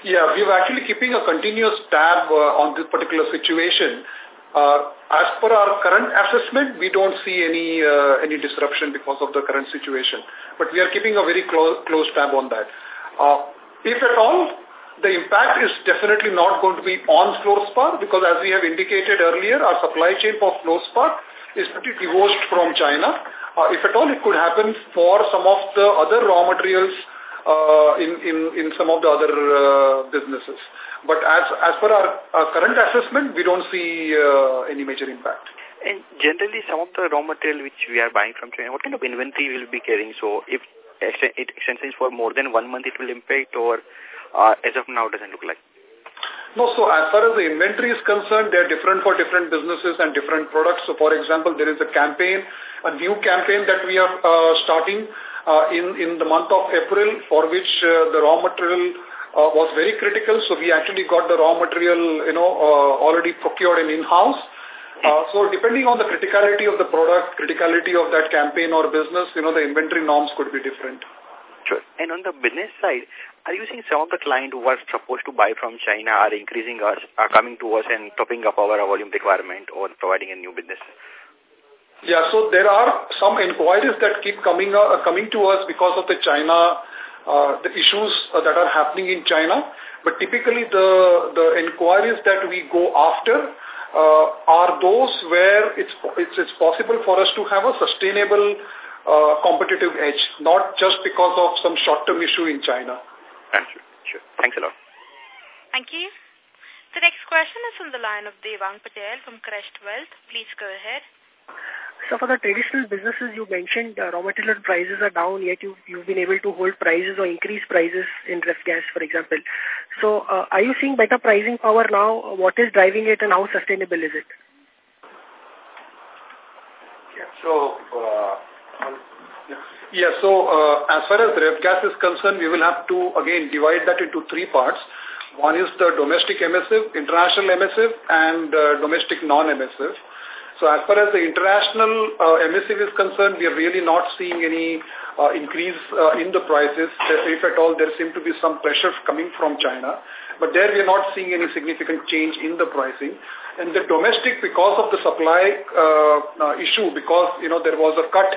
Yeah, we are actually keeping a continuous tab uh, on this particular situation. As per our current assessment, we don't see any uh, any disruption because of the current situation. But we are keeping a very close, close tab on that. Uh, if at all, the impact is definitely not going to be on fluorspar because as we have indicated earlier, our supply chain for fluorspar is pretty divorced from China. Uh, if at all, it could happen for some of the other raw materials uh, in, in, in some of the other uh, businesses. But as, as per our, our current assessment, we don't see uh, any major impact. And generally, some of the raw material which we are buying from China, what kind of inventory will be carrying? So if it extends for more than one month, it will impact or uh, as of now doesn't look like? No, so as far as the inventory is concerned, they're different for different businesses and different products. So for example, there is a campaign, a new campaign that we are uh, starting in, in the month of April for which uh, the raw material uh, was very critical. So we actually got the raw material, you know, uh, already procured in in-house. Uh, so depending on the criticality of the product, criticality of that campaign or business, you know, the inventory norms could be different. Sure. And on the business side, are you seeing some of the clients who are supposed to buy from China are increasing us, are coming to us and topping up our volume requirement or providing a new business? Yeah, so there are some inquiries that keep coming uh, coming to us because of the China uh, the issues uh, that are happening in China. But typically the, the inquiries that we go after uh, are those where it's, it's, it's possible for us to have a sustainable uh, competitive edge, not just because of some short-term issue in China. Thank you. Sure. Thanks a lot. Thank you. The next question is from the line of Devang Patel from Crest Wealth. Please go ahead. So for the traditional businesses you mentioned, uh, raw material prices are down, yet you, you've been able to hold prices or increase prices in ref gas, for example. So uh, are you seeing better pricing power now? What is driving it and how sustainable is it? Yeah, so, uh, yeah, so uh, as far as ref gas is concerned, we will have to again divide that into three parts. One is the domestic emissive, international emissive, and uh, domestic non-emissive. So as far as the international uh, emissive is concerned, we are really not seeing any uh, increase uh, in the prices. If at all, there seem to be some pressure coming from China. But there we are not seeing any significant change in the pricing. And the domestic, because of the supply uh, uh, issue, because, you know, there was a cut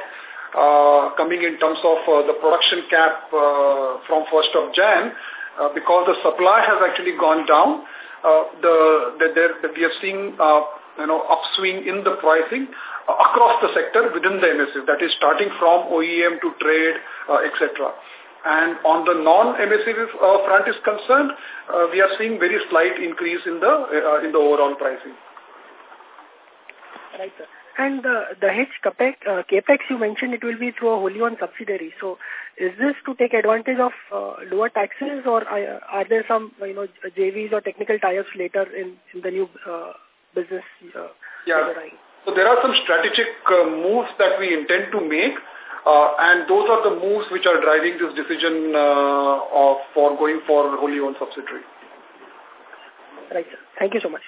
uh, coming in terms of uh, the production cap uh, from 1st of Jan, uh, because the supply has actually gone down, uh, the, the, the, we are seeing uh, you know, upswing in the pricing uh, across the sector within the emissive, that is starting from OEM to trade, uh, etc. And on the non-emissive uh, front is concerned, uh, we are seeing very slight increase in the uh, in the overall pricing. Right, sir. And uh, Dahej capex, uh, capex you mentioned it will be through a wholly owned subsidiary. So is this to take advantage of uh, lower taxes or are, are there some you know JVs or technical tie-ups later in, in the new uh, business uh, yeah. So there are some strategic uh, moves that we intend to make uh, and those are the moves which are driving this decision uh, of for going for wholly owned subsidiary. Right, sir. Thank you so much.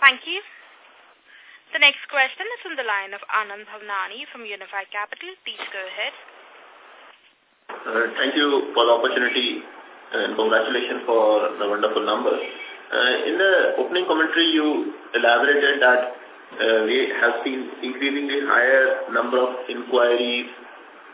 Thank you. The next question is from the line of Anand Bhavnani from Unifi Capital. Please go ahead. Uh, thank you for the opportunity and congratulations for the wonderful numbers. Uh, in the opening commentary, you elaborated that uh, we have seen increasingly higher number of inquiries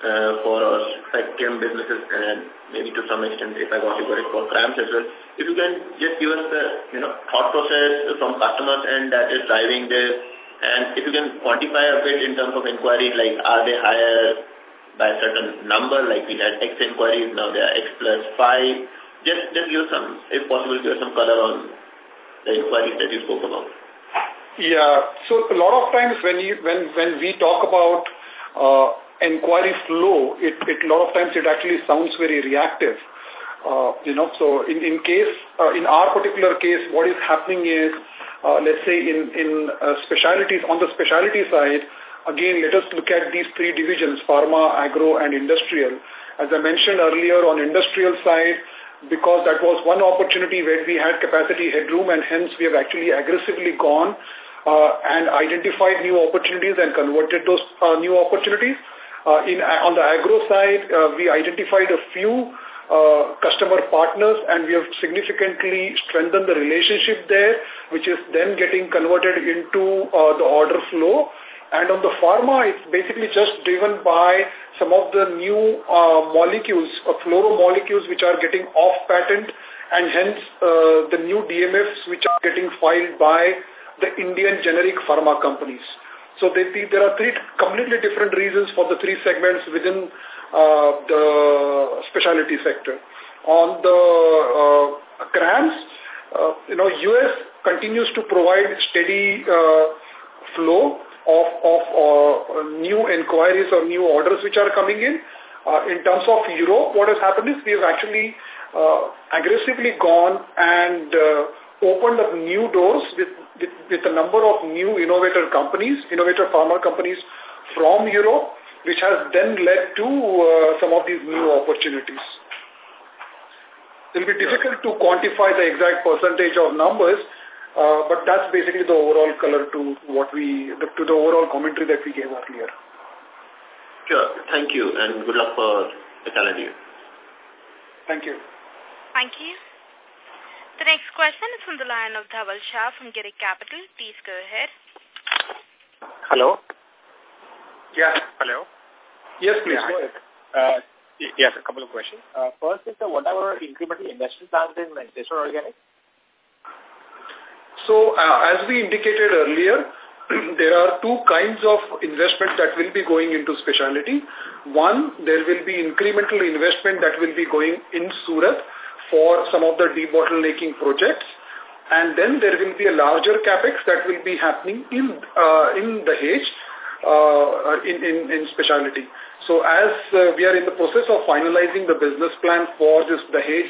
uh, for our spectrum businesses and maybe to some extent, if I got you correct, for CRAMS as well. If you can just give us the you know thought process from customers and that is driving this, and if you can quantify a bit in terms of inquiries, like are they higher by a certain number, like we had X inquiries, now they are X plus 5, just, just give some, if possible, give some color on the inquiries that you spoke about. Yeah, so a lot of times when you when when we talk about uh, inquiry flow, it, it a lot of times it actually sounds very reactive. Uh, you know, so in in case uh, in our particular case, what is happening is, uh, let's say in in uh, specialities on the specialty side, again let us look at these three divisions: pharma, agro, and industrial. As I mentioned earlier, on industrial side, because that was one opportunity where we had capacity headroom and hence we have actually aggressively gone uh, and identified new opportunities and converted those uh, new opportunities. Uh, in On the agro side, uh, we identified a few uh, customer partners and we have significantly strengthened the relationship there, which is then getting converted into uh, the order flow and on the pharma, it's basically just driven by some of the new uh, molecules, uh, fluoromolecules which are getting off patent and hence uh, the new DMFs which are getting filed by the Indian generic pharma companies. So they, there are three completely different reasons for the three segments within uh, the specialty sector. On the uh, CRAMS, uh, you know, US continues to provide steady uh, flow of, of uh, new inquiries or new orders which are coming in. Uh, in terms of Europe, what has happened is we have actually uh, aggressively gone and uh, opened up new doors with, with, with a number of new innovator companies, innovator pharma companies from Europe, which has then led to uh, some of these new opportunities. It will be difficult to quantify the exact percentage of numbers, uh, but that's basically the overall color to what we, the, to the overall commentary that we gave earlier. Sure. Thank you and good luck for the calendar year. Thank you. Thank you. The next question is from the line of Dhaval Shah from Girik Capital. Please go ahead. Hello. Yeah. Hello. Yes, please. Yeah, go ahead. Uh, yes, a couple of questions. Uh, first is uh, what are our incremental investment plans in Manchester Organic? So, uh, as we indicated earlier, there are two kinds of investment that will be going into specialty. One, there will be incremental investment that will be going in Surat for some of the debottlenecking projects. And then there will be a larger capex that will be happening in uh, in the H uh, in, in, in specialty. So as uh, we are in the process of finalizing the business plan for this Dahej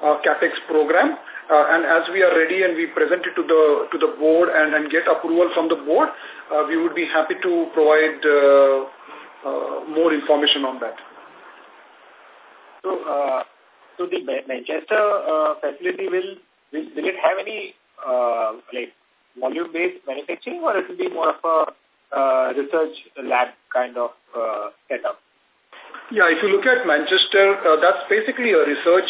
uh, capex program, uh, and as we are ready and we present it to the to the board and, and get approval from the board, uh, we would be happy to provide uh, uh, more information on that. So, uh, so the Manchester uh, facility will, will will it have any uh, like volume-based manufacturing, or it will be more of a uh, research lab kind of uh, setup? Yeah, if you look at Manchester, uh, that's basically a research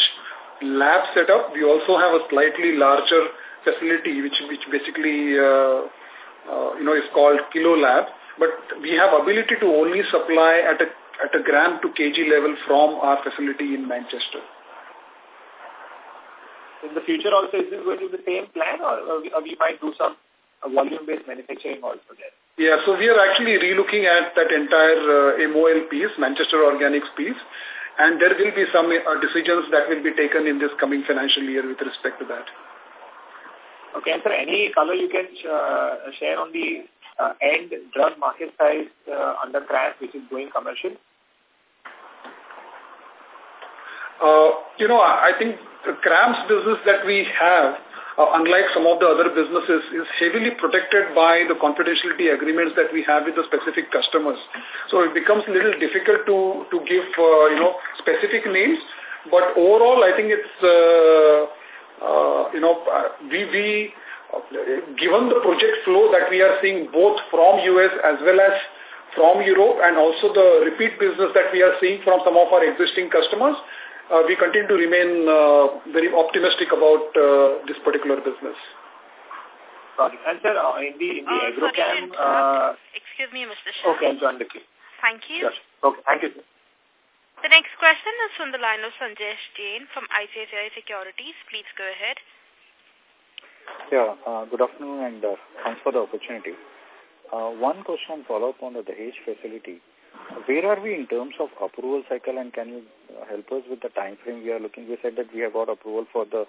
lab setup. We also have a slightly larger facility, which which basically uh, uh, you know is called Kilo Lab. But we have ability to only supply at a at a gram to kg level from our facility in Manchester. In the future also, is this going to be the same plan or, or, we, might do some uh, volume-based manufacturing also there? Yeah, so we are actually relooking at that entire uh, MOL piece, Manchester Organics piece, and there will be some uh, decisions that will be taken in this coming financial year with respect to that. Okay, and sir, any color you can uh, share on the uh, end drug market size uh, under CRAMS, which is going commercial? Uh, you know, I think the CRAMS business that we have, uh, unlike some of the other businesses, is heavily protected by the confidentiality agreements that we have with the specific customers. So it becomes a little difficult to, to give, uh, you know, specific names. But overall, I think it's, uh, uh, you know, uh, we, we uh, given the project flow that we are seeing both from US as well as from Europe and also the repeat business that we are seeing from some of our existing customers, uh, we continue to remain uh, very optimistic about uh, this particular business. Sorry. And sir, uh, in the, in the uh, agrochem... Uh, Excuse me, Mr. Shah. Okay, I'll join the queue. Thank you. Yes. Okay, thank you, sir. The next question is from the line of Sanjesh Jain from ICICI Securities. Please go ahead. Yeah, uh, good afternoon and uh, thanks for the opportunity. Uh, one question follow-up on the Dahej facility. Where are we in terms of approval cycle and can you help us with the time frame we are looking? We said that we have got approval for the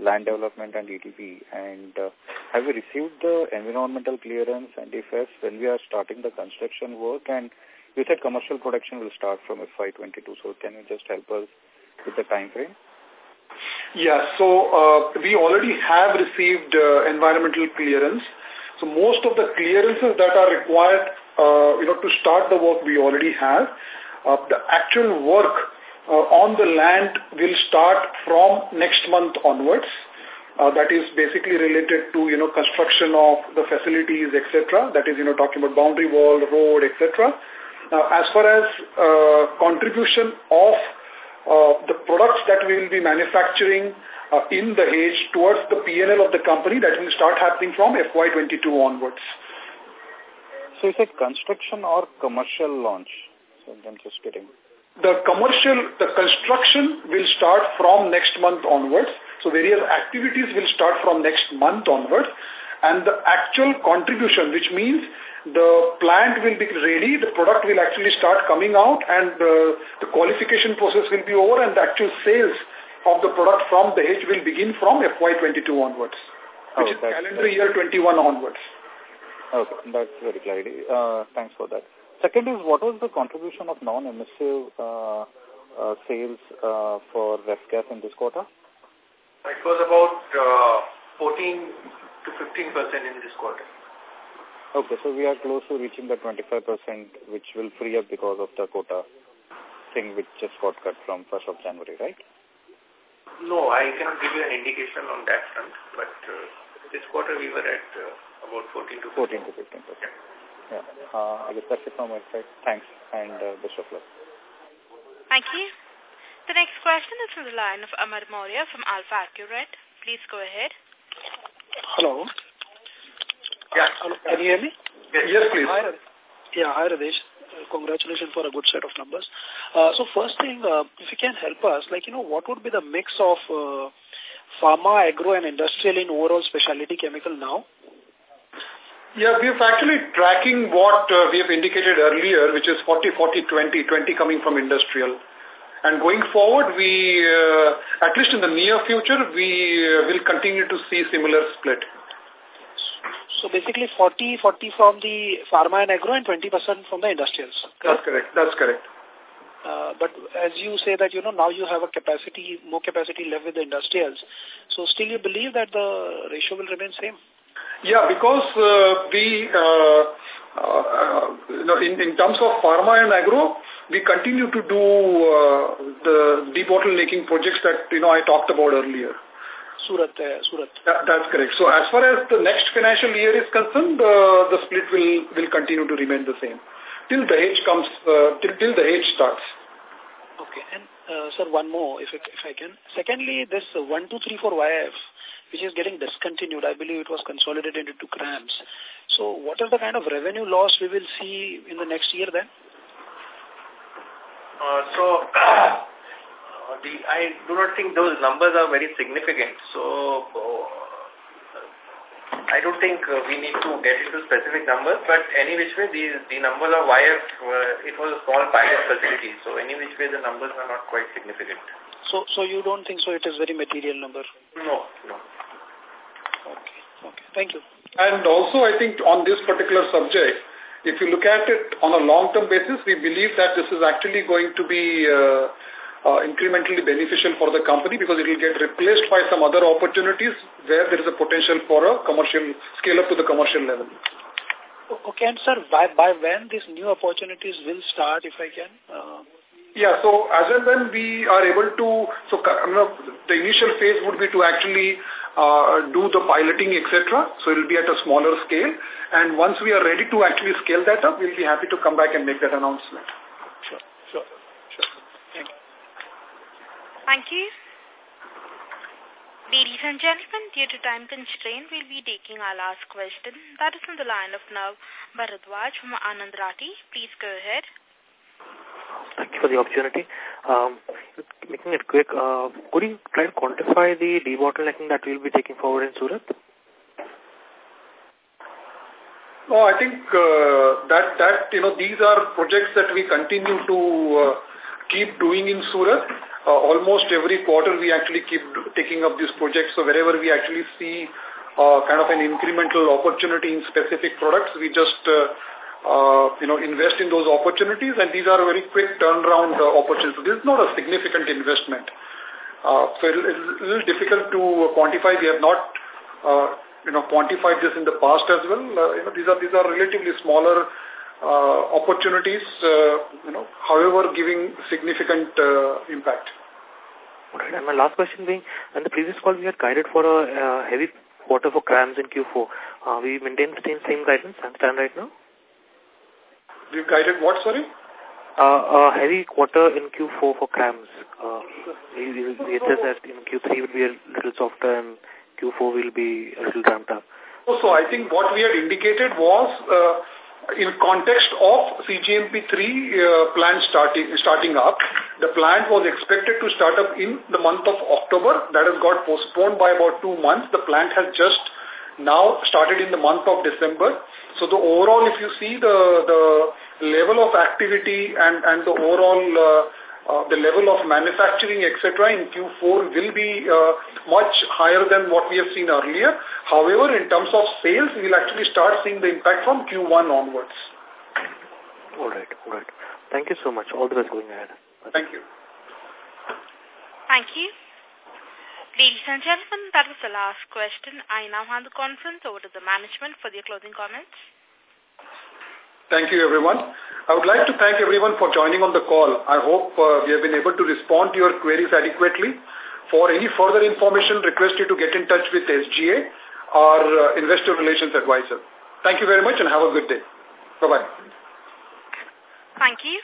land development and ETP and uh, have we received the environmental clearance and if yes, when we are starting the construction work and you said commercial production will start from FY22 so can you just help us with the time frame? Yeah, so uh, we already have received uh, environmental clearance. So most of the clearances that are required, uh, you know, to start the work we already have. Uh, the actual work uh, on the land will start from next month onwards. Uh, that is basically related to, you know, construction of the facilities, etc. That is, you know, talking about boundary wall, road, etc. Now, as far as uh, contribution of uh, the products that we will be manufacturing uh, in Dahej towards the PNL of the company that will start happening from FY22 onwards. So is it construction or commercial launch? So I'm just kidding. The commercial, the construction will start from next month onwards. So various activities will start from next month onwards. And the actual contribution, which means the plant will be ready, the product will actually start coming out and uh, the qualification process will be over and the actual sales of the product from the Dahej will begin from FY22 onwards, which oh, is calendar year 21 onwards. Okay, that's very clarity. Uh, thanks for that. Second is, what was the contribution of non-emissive uh, uh, sales uh, for RefGas in this quarter? It was about uh, 14 to 15 percent in this quarter. Okay, so we are close to reaching the 25 percent, which will free up because of the quota thing which just got cut from 1st of January, right? No, I cannot give you an indication on that front, but uh, this quarter we were at uh, about 14 to 15. 14 to 15 percent. Yeah, uh, I guess that's it from my side. Thanks and uh, best of luck. Thank you. The next question is from the line of Amar Maurya from Alpha Accurate. Please go ahead. Hello. Yeah. Hello. Can you hear me? Yes, yes please. Hi, Yeah, hi Radhesh. Uh, congratulations for a good set of numbers. Uh, so first thing, uh, if you can help us, like, you know, what would be the mix of uh, pharma, agro and industrial in overall specialty chemical now? Yeah, we're actually tracking what uh, we have indicated earlier, which is 40, 40, 20, 20 coming from industrial. And going forward, we, uh, at least in the near future, we uh, will continue to see similar split. So basically 40, 40 from the pharma and agro and 20% from the industrials. Correct? That's correct. That's correct. Uh, but as you say that, you know, now you have a capacity, more capacity left with the industrials. So still you believe that the ratio will remain same? Yeah, because uh, we, uh, uh, you know, in, in terms of pharma and agro, we continue to do uh, the debottlenecking projects that, you know, I talked about earlier. Surat, uh, Surat. That, that's correct. So as far as the next financial year is concerned, uh, the split will, will continue to remain the same till Dahej comes, uh, till, till Dahej starts. Okay. And, uh, sir, one more, if, it, if I can. Secondly, this uh, 1234 YF, which is getting discontinued, I believe it was consolidated into CRAMS. So what is the kind of revenue loss we will see in the next year then? Uh, so, the, I do not think those numbers are very significant. So, I don't think uh, we need to get into specific numbers, but any which way, the, the number of YF, uh, it was a small pilot facility, so any which way the numbers are not quite significant. So, so you don't think so it is very material number? No, no. Okay, okay. Thank you. And also, I think on this particular subject, if you look at it on a long-term basis, we believe that this is actually going to be uh, uh, incrementally beneficial for the company because it will get replaced by some other opportunities where there is a potential for a commercial scale up to the commercial level. Okay, and sir, by, by when these new opportunities will start, if I can? Uh, yeah, so as and when we are able to, so you know, the initial phase would be to actually uh, do the piloting, etc. So it will be at a smaller scale. And once we are ready to actually scale that up, we'll be happy to come back and make that announcement. Sure, sure, sure. Thank you. Thank you. Ladies and gentlemen, due to time constraint, we'll be taking our last question. That is on the line of Nav Bharadwaj from Anand Rathi. Please go ahead. Thank you for the opportunity. Um, making it quick, uh, could you try to quantify the debottlenecking that we'll be taking forward in Surat? No, I think uh, that, that, you know, these are projects that we continue to uh, keep doing in Surat. Uh, almost every quarter we actually keep taking up these projects. So wherever we actually see uh, kind of an incremental opportunity in specific products, we just, uh, you know, invest in those opportunities and these are very quick turnaround uh, opportunities. This is not a significant investment. Uh, so it, it's a little difficult to quantify. We have not, uh, you know, quantified this in the past as well. Uh, you know, these are, these are relatively smaller uh, opportunities, uh, you know, however, giving significant uh, impact. Right. And my last question being, in the previous call, we had guided for a uh, heavy quarter for CRAMS in Q4. Uh, we maintain the same, same guidance and stand right now? We've guided what, sorry? Uh, a heavy quarter in Q4 for CRAMS. Uh, we, we, we that in Q3 will be a little softer and Q4 will be a little ramped up. So I think what we had indicated was uh, in context of CGMP3 uh, plant starting starting up, the plant was expected to start up in the month of October. That has got postponed by about two months. The plant has just now started in the month of December. So the overall, if you see the the level of activity and and the overall uh, uh, the level of manufacturing, etc., in Q4 will be uh, much higher than what we have seen earlier. However, in terms of sales, we'll actually start seeing the impact from Q1 onwards. All right, all right. Thank you so much. All the best going ahead. Thank you. Thank you. Ladies and gentlemen, that was the last question. I now hand the conference over to the management for their closing comments. Thank you, everyone. I would like to thank everyone for joining on the call. I hope uh, we have been able to respond to your queries adequately. For any further information, request you to get in touch with SGA, our uh, investor relations advisor. Thank you very much and have a good day. Bye-bye. Thank you.